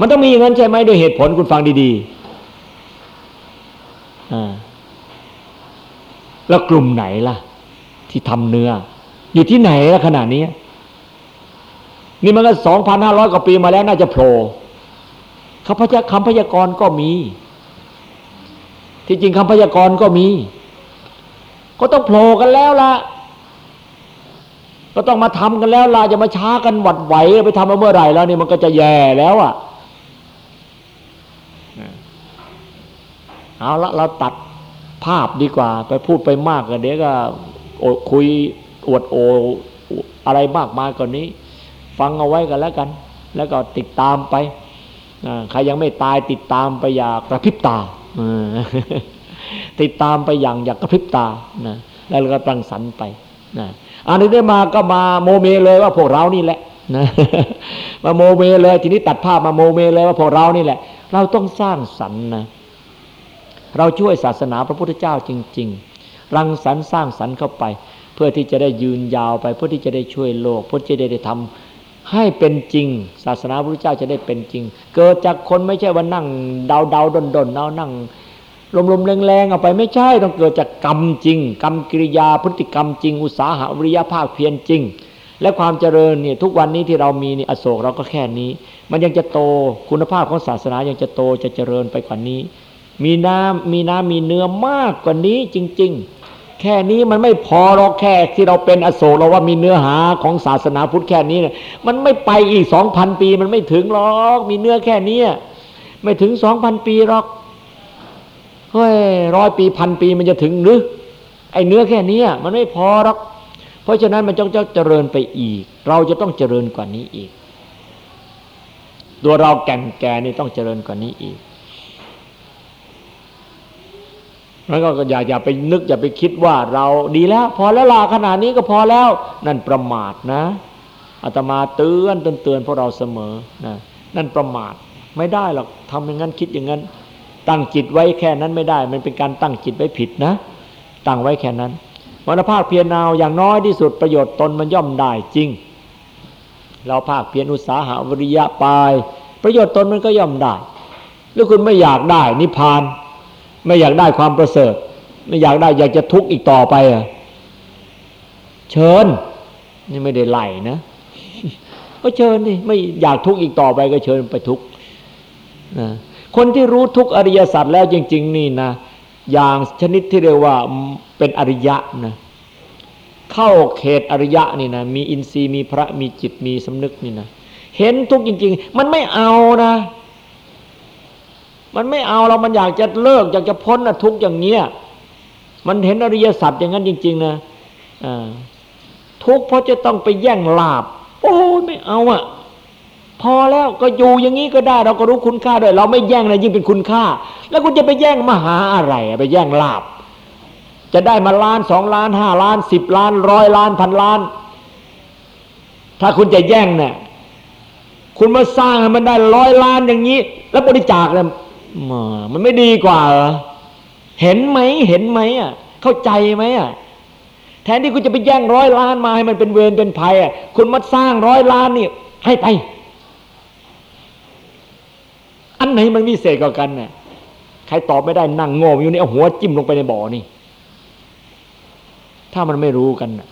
มันต้องมีอย่างนั้นใช่ไหมด้วยเหตุผลคุณฟังดีๆอ่าแล้วกลุ่มไหนล่ะ ที่ทำเนื้อ อยู่ที่ไหนล่ะขนาดนี้ นี่มันก็สองพันห้าร้อยกว่าปีมาแล้วน่าจะโผล่คำพยคำพยากรณ์ก็มี ที่จริงคำพยากรณ์ก็มี ก็ต้องโผล่กันแล้วล่ะ ก็ต้องมาทำกันแล้วล่ะจะมาช้ากันหวัดไหวไปทำมาเมื่อไหร่แล้วนี่มันก็จะแย่แล้วอะเอาละเราตัดภาพดีกว่า ไปพูดไปมากกันเดี๋ยวก็คุยอวดโออะไรมากมายกว่านี้ ฟังเอาไว้กันแล้วกัน แล้วก็ติดตามไปใครยังไม่ตายติดตามไปอย่ากระพริบตา ติดตามไปอย่างอย่ากระพริบตานะแล้วก็ตั้งสรรไปนะอันนี้ได้มาก็มาโมเมเลยว่าพวกเรานี่แหละนะมาโมเมเลย ทีนี้ตัดภาพมาโมเมเลยว่าพวกเรานี่แหละ เราต้องสร้างสรรค์นะเราช่วยศาสนาพระพุทธเจ้าจริง ๆ รังสรรค์สร้างสรรค์เข้าไป เพื่อที่จะได้ยืนยาวไป เพื่อที่จะได้ช่วยโลก เพื่อที่จะได้ทำ ให้เป็นจริง ศาสนาพระพุทธเจ้าจะได้เป็นจริง เกิดจากคนไม่ใช่ว่านั่งเดาเดาดนดนเอานั่งลมๆแรงๆเอาไปไม่ใช่ต้องเกิดจากกรรมจริง กรรมกิริยาพฤติกรรมจริง อุตสาหะวิริยะภาคเพียรจริง และความเจริญเนี่ยทุกวันนี้ที่เรามีนี่อโศกเราก็แค่นี้ มันยังจะโตคุณภาพของศาสนายังจะโตจะเจริญไปกว่านี้ มีน้ำมีน้ำมีเนื้อมากกว่านี้จริง ๆ แค่นี้มันไม่พอหรอกแค่ที่เราเป็นอโศกเราว่ามีเนื้อหาของศาสนาพุทธแค่นี้เนี่ยมันไม่ไปอีกสองพันปี มันไม่ถึงหรอกมีเนื้อแค่นี้ไม่ถึงสองพันปีหรอกเฮ้ยร้อยปีพันปีมันจะถึงหรือไอ้เนื้อแค่นี้มันไม่พอหรอก เพราะฉะนั้นมันต้องเจริญไปอีก เราจะต้องเจริญกว่านี้อีก ตัวเราแก่นแก่นี่ต้องเจริญกว่านี้อีก แล้วก็อย่าอย่าไปนึกอย่าไปคิดว่าเราดีแล้ว พอแล้วลาขนาดนี้ก็พอแล้ว นั่นประมาทนะอาตมาเตือนเตือนเตือนพวกเราเสมอนะนั่นประมาทไม่ได้หรอกทำอย่างนั้นคิดอย่างนั้น ตั้งจิตไว้แค่นั้นไม่ได้ มันเป็นการตั้งจิตไว้ผิดนะ ตั้งไว้แค่นั้นวันภาคเพียรเอาอย่างน้อยที่สุดประโยชน์ตนมันย่อมได้จริง เราภาคเพียรอุตสาหะวิริยะปายประโยชน์ตนมันก็ย่อมได้หรือคุณไม่อยากได้นิพพาน ไม่อยากได้ความประเสริฐ ไม่อยากได้อยากจะทุกข์อีกต่อไปอะเชิญ นี่ไม่ได้ไหลนะก็เชิญนี่ไม่อยากทุกข์อีกต่อไปก็เชิญไปทุกข์นะคนที่รู้ทุกอริยสัจแล้วจริง ๆ นี่นะอย่างชนิดที่เรียกว่าเป็นอริยะนะเข้าเขตอริยะนี่นะมีอินทรีย์มีพระมีจิตมีสำนึกนี่นะเห็นทุกจริง ๆ มันไม่เอานะ มันไม่เอาเรามันอยากจะเลิก อยากจะพ้นนะทุกอย่างเงี้ย มันเห็นอริยสัจอย่างนั้นจริง ๆ นะทุกเพราะจะต้องไปแย่งลาบ โอ้ไม่เอาอะ่ะพอแล้วก็อยู่อย่างนี้ก็ได้ เราก็รู้คุณค่าด้วย เราไม่แย่งนะยิ่งเป็นคุณค่า แล้วคุณจะไปแย่งมหาอะไรไปแย่งลาบ จะได้มาล้านสองล้านห้าล้านสิบล้านร้อยล้านพันล้าน ถ้าคุณจะแย่งเนี่ยคุณมาสร้างให้มันได้ร้อยล้านอย่างนี้ แล้วบริจาคเนี่ย มันไม่ดีกว่าเหรอเห็นไหมเห็นไหมอะ เข้าใจไหมอะแทนที่คุณจะไปแย่งร้อยล้านมาให้มันเป็นเวรเป็นภัยอะคุณมาสร้างร้อยล้านนี่ให้ไป อันไหนมันมีเศษกว่ากันเนี่ยใครตอบไม่ได้นั่งงงอยู่นี่เอาหัวจิ้มลงไปในบ่อนี่ ถ้ามันไม่รู้กันนะ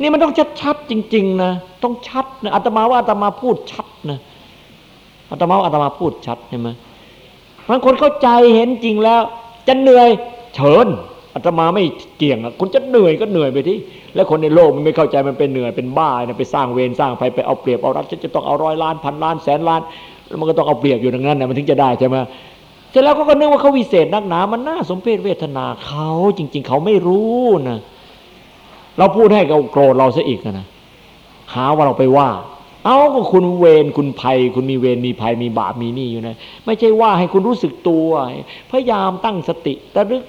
นี่มันต้องชัดๆจริง ๆ นะต้องชัดนะอาตมาว่าอาตมาพูดชัดนะอาตมาว่าอาตมาพูดชัดใช่ไหม บางคนเข้าใจเห็นจริงแล้ว จะเหนื่อยเชิญอาตมาไม่เกี่ยงอะคุณจะเหนื่อยก็เหนื่อยไปที่แล้วคนในโลกมันไม่เข้าใจมันเป็นเหนื่อยเป็นบ้าเนี่ยไปสร้างเวรสร้างภัยไปเอาเปรียบเอารัดฉันจะต้องเอาร้อยล้านพันล้านแสนล้านแล้วมันก็ต้องเอาเปรียบอยู่ดังนั้นนะมันถึงจะได้ใช่ไหมเสร็จแล้วก็นึกว่าเขาวิเศษนักหนา มันน่าสมเพชเวทนาเขาจริง ๆ เขาไม่รู้นะเราพูดให้เขาโกรธเราซะอีกนะหาว่าเราไปว่า เอาก็คุณเวรคุณภัย คุณมีเวรมีภัยมีบาปมีนี่อยู่นะ ไม่ใช่ว่าให้คุณรู้สึกตัว พยายามตั้งสติระลึก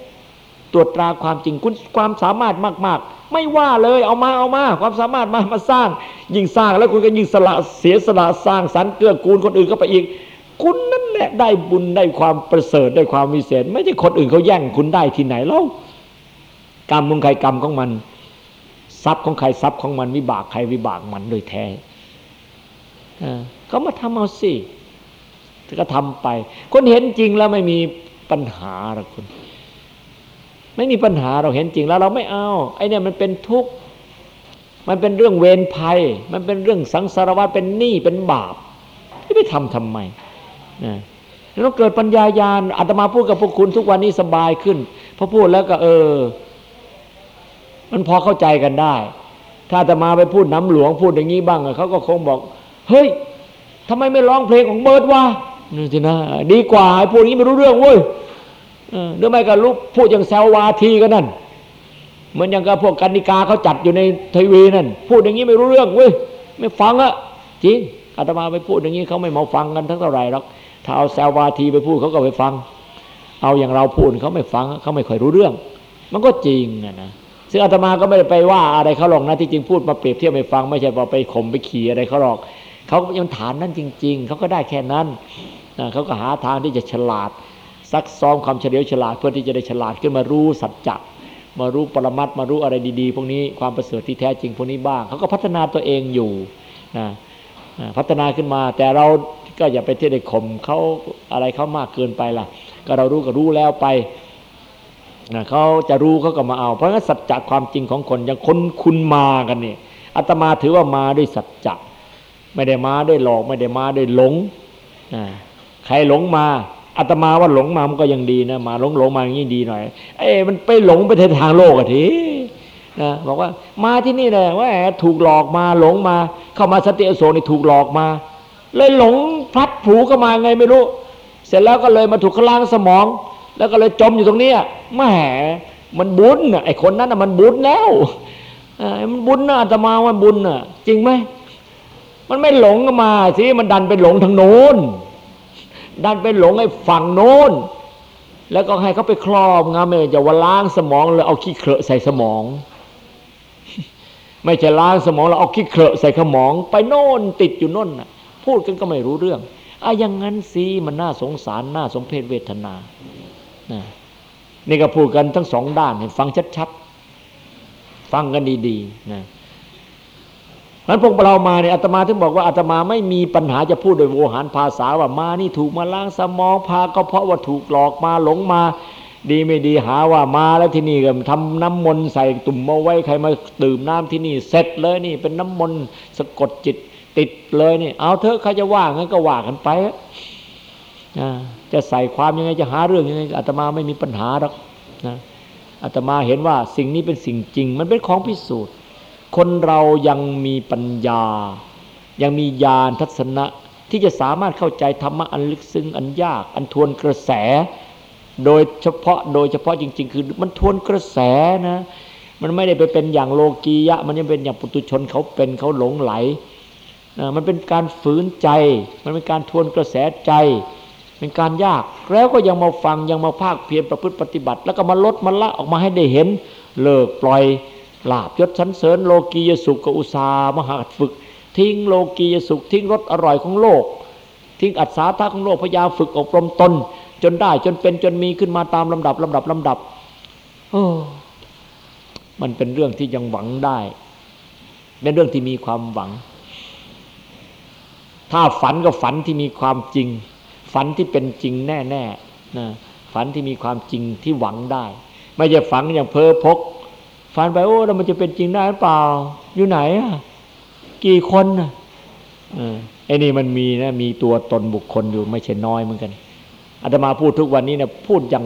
ตรวจตราความจริงคุณความสามารถมาก ๆ ไม่ว่าเลยเอามาเอามา ความสามารถมามาสร้าง ยิ่งสร้างแล้วคุณก็ยิ่งสละเสียสละสร้างสรรค์เกื้อกูลคนอื่นก็ไปอีก คุณนั่นแหละได้บุญได้ความประเสริฐได้ความวิเศษ ไม่ใช่คนอื่นเขาแย่งคุณได้ที่ไหนเล่ากรรมของใครกรรมของมัน ทรัพย์ของใครทรัพย์ของมันวิบากใครวิบากมันโดยแท้ ก็มาทำเอาสิก็ทำไป คนเห็นจริงแล้วไม่มีปัญหาหรอกคุณ ไม่มีปัญหาเราเห็นจริงแล้ว เราไม่เอาไอ้นี่มันเป็นทุกข์มันเป็นเรื่องเวรภัย มันเป็นเรื่องสังสารวัฏเป็นหนี้เป็นบาปที่ไปทำทำไมนะเราเกิดปัญญายาณอาตมาพูดกับพวกคุณทุกวันนี้สบายขึ้นพอพูดแล้วก็เออ มันพอเข้าใจกันได้ ถ้าอาตมาไปพูดน้ำหลวงพูดอย่างนี้บ้างเขาก็คงบอก เฮ้ยทำไมไม่ร้องเพลงของเบิร์ดวะนี่สินะดีกว่าพูดอย่างนี้ไม่รู้เรื่องเว้ยหรือไม่ก็ลูกพูดอย่างแซววาทีก็นั่นเหมือนอย่างกับพวกกันิกาเขาจัดอยู่ในทีวีนั่นพูดอย่างนี้ไม่รู้เรื่องเว้ยไม่ฟังอะจริงอาตมาไปพูดอย่างนี้เขาไม่มาฟังกันทั้งเท่าไหร่หรอกถ้าเอาแซววาทีไปพูดเขาก็ไปฟัง เอาอย่างเราพูดเขาไม่ฟังเขาไม่ค่อยรู้เรื่อง มันก็จริงอะนะซึ่งอาตมาก็ไม่ได้ไปว่าอะไรเขาหรอกนะที่จริงพูดมาเปรียบเทียบไม่ฟัง ไม่ใช่พอไปข่มไปขี่อะไรเขาหรอก เขายังฐานนั้นจริง ๆ เขาก็ได้แค่นั้นเขาก็หาทางที่จะฉลาด ซักซ้อมความเฉลียวฉลาดเพื่อที่จะได้ฉลาดขึ้นมารู้สัจจะมารู้ปรมัตมารู้อะไรดีๆ พวกนี้ความประเสริฐที่แท้จริงพวกนี้บ้างเขาก็พัฒนาตัวเองอยู่นะพัฒนาขึ้นมา แต่เราก็อย่าไปเที่ยวข่มเขาอะไรเขามากเกินไปล่ะ ก็เรารู้ก็รู้แล้วไปนะเขาจะรู้เขาก็มาเอา เพราะงั้นสัจจะความจริงของคนอย่างคนคุณมากันเนี่ยอาตมาถือว่ามาด้วยสัจจะ ไม่ได้มาได้หลอก ไม่ได้มาได้หลงใครหลงมาอาตมาว่าหลงมามันก็ยังดีนะมาหลงหลงมาอย่างนี้ดีหน่อย เอ้มันไปหลงไปทางโลกอะทีนะบอกว่ามาที่นี่เลยว่าถูกหลอกมาหลงมา เข้ามาสติอโศนี่ถูกหลอกมา เลยหลงพลัดผูก็มาไงไม่รู้ เสร็จแล้วก็เลยมาถูกขล้างสมอง แล้วก็เลยจมอยู่ตรงนี้แหมมันบุญไอ้คนนั้นมันบุญแล้วมันบุญนะอาตมาว่าบุญน่ะ จริงไหม มันไม่หลงมาสิมันดันไปหลงทางโน้น ดันไปหลงไอ้ฝั่งโน้น แล้วก็ให้เขาไปครอบงำไม่จะว่าล้างสมองเลยเอาขี้เครอะใส่สมอง ไม่จะล้างสมองแล้วเอาขี้เครอะใส่สมอง ไปโน่นติดอยู่โน่นน่ะ พูดกันก็ไม่รู้เรื่องอะอย่างนั้นสิมันน่าสงสารน่าสมเพชเวทนานะนี่ก็พูดกันทั้งสองด้านให้ฟังชัดๆ ฟังกันดีๆนะ นั้นพวกเรามาเนี่ยอาตมาถึงบอกว่าอาตมาไม่มีปัญหาจะพูดโดยโวหารภาษาว่ามานี่ถูกมาล้างสมองพาก็เพราะว่าถูกหลอกมาหลงมา ดีไม่ดีหาว่ามาแล้วที่นี่ก็ทำน้ำมนต์ใส่ตุ่มมาไว้ใครมาดื่มน้ำที่นี่เสร็จเลยนี่เป็นน้ำมนต์สะกดจิตติดเลยนี่ เอาเถอะใครจะว่างั้นก็ว่ากันไปอ่าจะใส่ความยังไงจะหาเรื่องยังไงอาตมาไม่มีปัญหาหรอกนะอาตมาเห็นว่าสิ่งนี้เป็นสิ่งจริง มันเป็นของพิสูจน์ คนเรายังมีปัญญา ยังมีญาณทัศนะที่จะสามารถเข้าใจธรรมะอันลึกซึ้งอันยาก อันทวนกระแส โดยเฉพาะโดยเฉพาะจริง ๆ คือมันทวนกระแสนะ มันไม่ได้ไปเป็นอย่างโลกียะ มันยังเป็นอย่างปุตุชนเขาเป็นเขาหลงไหลนะมันเป็นการฝืนใจ มันเป็นการทวนกระแสใจ เป็นการยาก แล้วก็ยังมาฟังยังมาภาคเพียรประพฤติปฏิบัติ แล้วก็มาลดมาละออกมาให้ได้เห็น เลิกปล่อย ลาบยศชั้นเสริญโลกียสุขกับอุตสาห์มหาฝึก ทิ้งโลกียสุข ทิ้งรสอร่อยของโลก ทิ้งอัศาธาของโลกพยายามฝึกอบรมตน จนได้จนเป็นจนมีขึ้นมาตามลำดับลำดับลำดับโอ้มันเป็นเรื่องที่ยังหวังได้ เป็นเรื่องที่มีความหวัง ถ้าฝันก็ฝันที่มีความจริง ฝันที่เป็นจริงแน่ๆนะฝันที่มีความจริงที่หวังได้ ไม่ใช่ฝันอย่างเพ้อพก ฝันไปโอ้แล้วมันจะเป็นจริงได้หรือเปล่า อยู่ไหนอะกี่คนอะไอ้นี่มันมีนะมีตัวตนบุคคลอยู่ไม่ใช่น้อยเหมือนกันอาตมาพูดทุกวันนี้เนะพูดอย่าง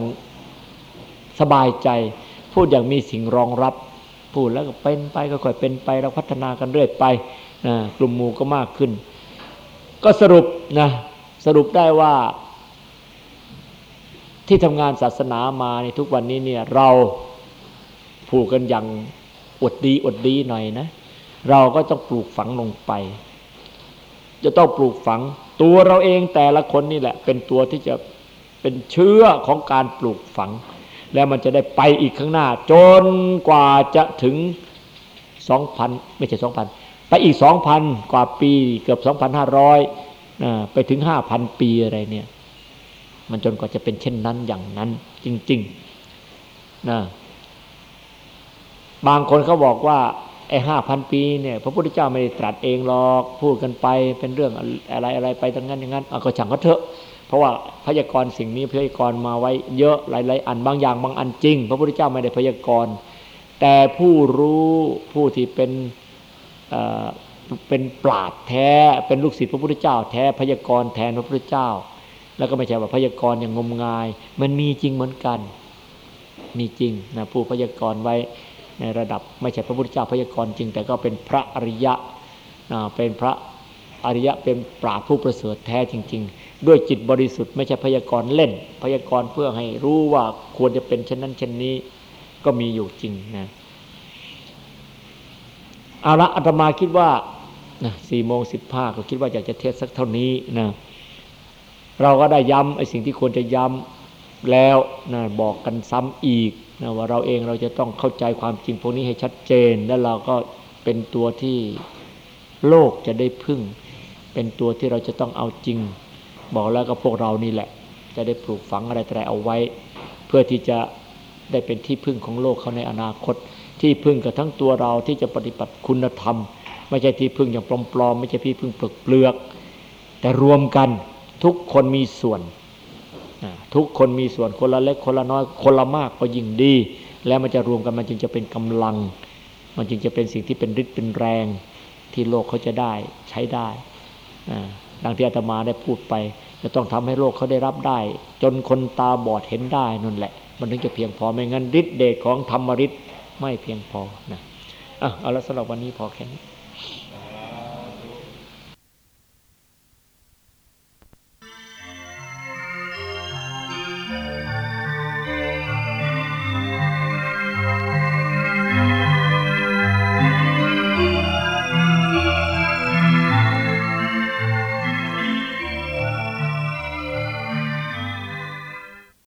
สบายใจ พูดอย่างมีสิ่งรองรับ พูดแล้วก็เป็นไปก็ค่อยเป็นไปเราพัฒนากันเรื่อยไปนะกลุ่มหมู่ก็มากขึ้น ก็สรุปนะสรุปได้ว่า ที่ทำงานศาสนามาในทุกวันนี้เนี่ยเรา ผูกกันอย่างอดดีอดดีหน่อยนะ เราก็ต้องปลูกฝังลงไป จะต้องปลูกฝัง ตัวเราเองแต่ละคนนี่แหละ เป็นตัวที่จะเป็นเชื้อของการปลูกฝัง แล้วมันจะได้ไปอีกข้างหน้า จนกว่าจะถึงสองพันไม่ใช่สองพันไปอีกสองพันกว่าปีเกือบสองพันห้าร้อยไปถึงห้าพันปีอะไรเนี่ย มันจนกว่าจะเป็นเช่นนั้นอย่างนั้นจริงๆนะ บางคนเขาบอกว่าไอ้ห้าพันปีเนี่ยพระพุทธเจ้าไม่ได้ตรัสเองหรอกพูดกันไปเป็นเรื่องอะไรอะไรไปทั้งนั้นอย่างนั้นก็ฉังก็เถอะ เพราะว่าพยากรณ์สิ่งนี้พยากรณ์มาไว้เยอะหลายๆอันบางอย่างบางอันจริง พระพุทธเจ้าไม่ได้พยากรณ์ แต่ผู้รู้ผู้ที่เป็นเป็นปราดแท้เป็นลูกศิษย์พระพุทธเจ้า แท้พยากรณ์แทนพระพุทธเจ้า แล้วก็ไม่ใช่ว่าพยากรณ์อย่างงมงาย มันมีจริงเหมือนกันมีจริงนะผู้พยากรณ์ไว้ ในระดับไม่ใช่พระพุทธเจ้าพยากรณ์จริง แต่ก็เป็นพระอริยะเป็นพระอริยะเป็นปราผู้ประเสริฐแท้จริง ๆ ด้วยจิตบริสุทธิ์ไม่ใช่พยากรณ์เล่น พยากรณ์เพื่อให้รู้ว่าควรจะเป็นเช่นนั้นเช่นนี้ก็มีอยู่จริงนะเอาละอาตมาคิดว่าสี่โมงสิบห้าก็คิดว่าอยากจะเทศสักเท่านี้นะเราก็ได้ย้ำไอ้สิ่งที่ควรจะย้ำแล้วนะบอกกันซ้ำอีก นะว่าเราเองเราจะต้องเข้าใจความจริงพวกนี้ให้ชัดเจน แล้วเราก็เป็นตัวที่โลกจะได้พึ่ง เป็นตัวที่เราจะต้องเอาจริง บอกแล้วก็พวกเรานี่แหละ จะได้ปลูกฝังอะไรแต่เอาไว้ เพื่อที่จะได้เป็นที่พึ่งของโลกเขาในอนาคต ที่พึ่งกับทั้งตัวเราที่จะปฏิบัติคุณธรรม ไม่ใช่ที่พึ่งอย่างปลอมๆ ไม่ใช่ที่พึ่งเปลือกเปลือกแต่รวมกันทุกคนมีส่วน ทุกคนมีส่วนคนละเล็กคนละน้อยคนละมากก็ยิ่งดี แล้วมันจะรวมกันมันจึงจะเป็นกำลัง มันจึงจะเป็นสิ่งที่เป็นฤทธิ์เป็นแรง ที่โลกเขาจะได้ใช้ได้ดังที่อาตมาได้พูดไป จะต้องทำให้โลกเขาได้รับได้ จนคนตาบอดเห็นได้นั่นแหละ มันถึงจะเพียงพอไม่งั้นฤทธิ์เดชของธรรมฤทธิ์ไม่เพียงพอนะอะเอาละสำหรับวันนี้พอแค่นี้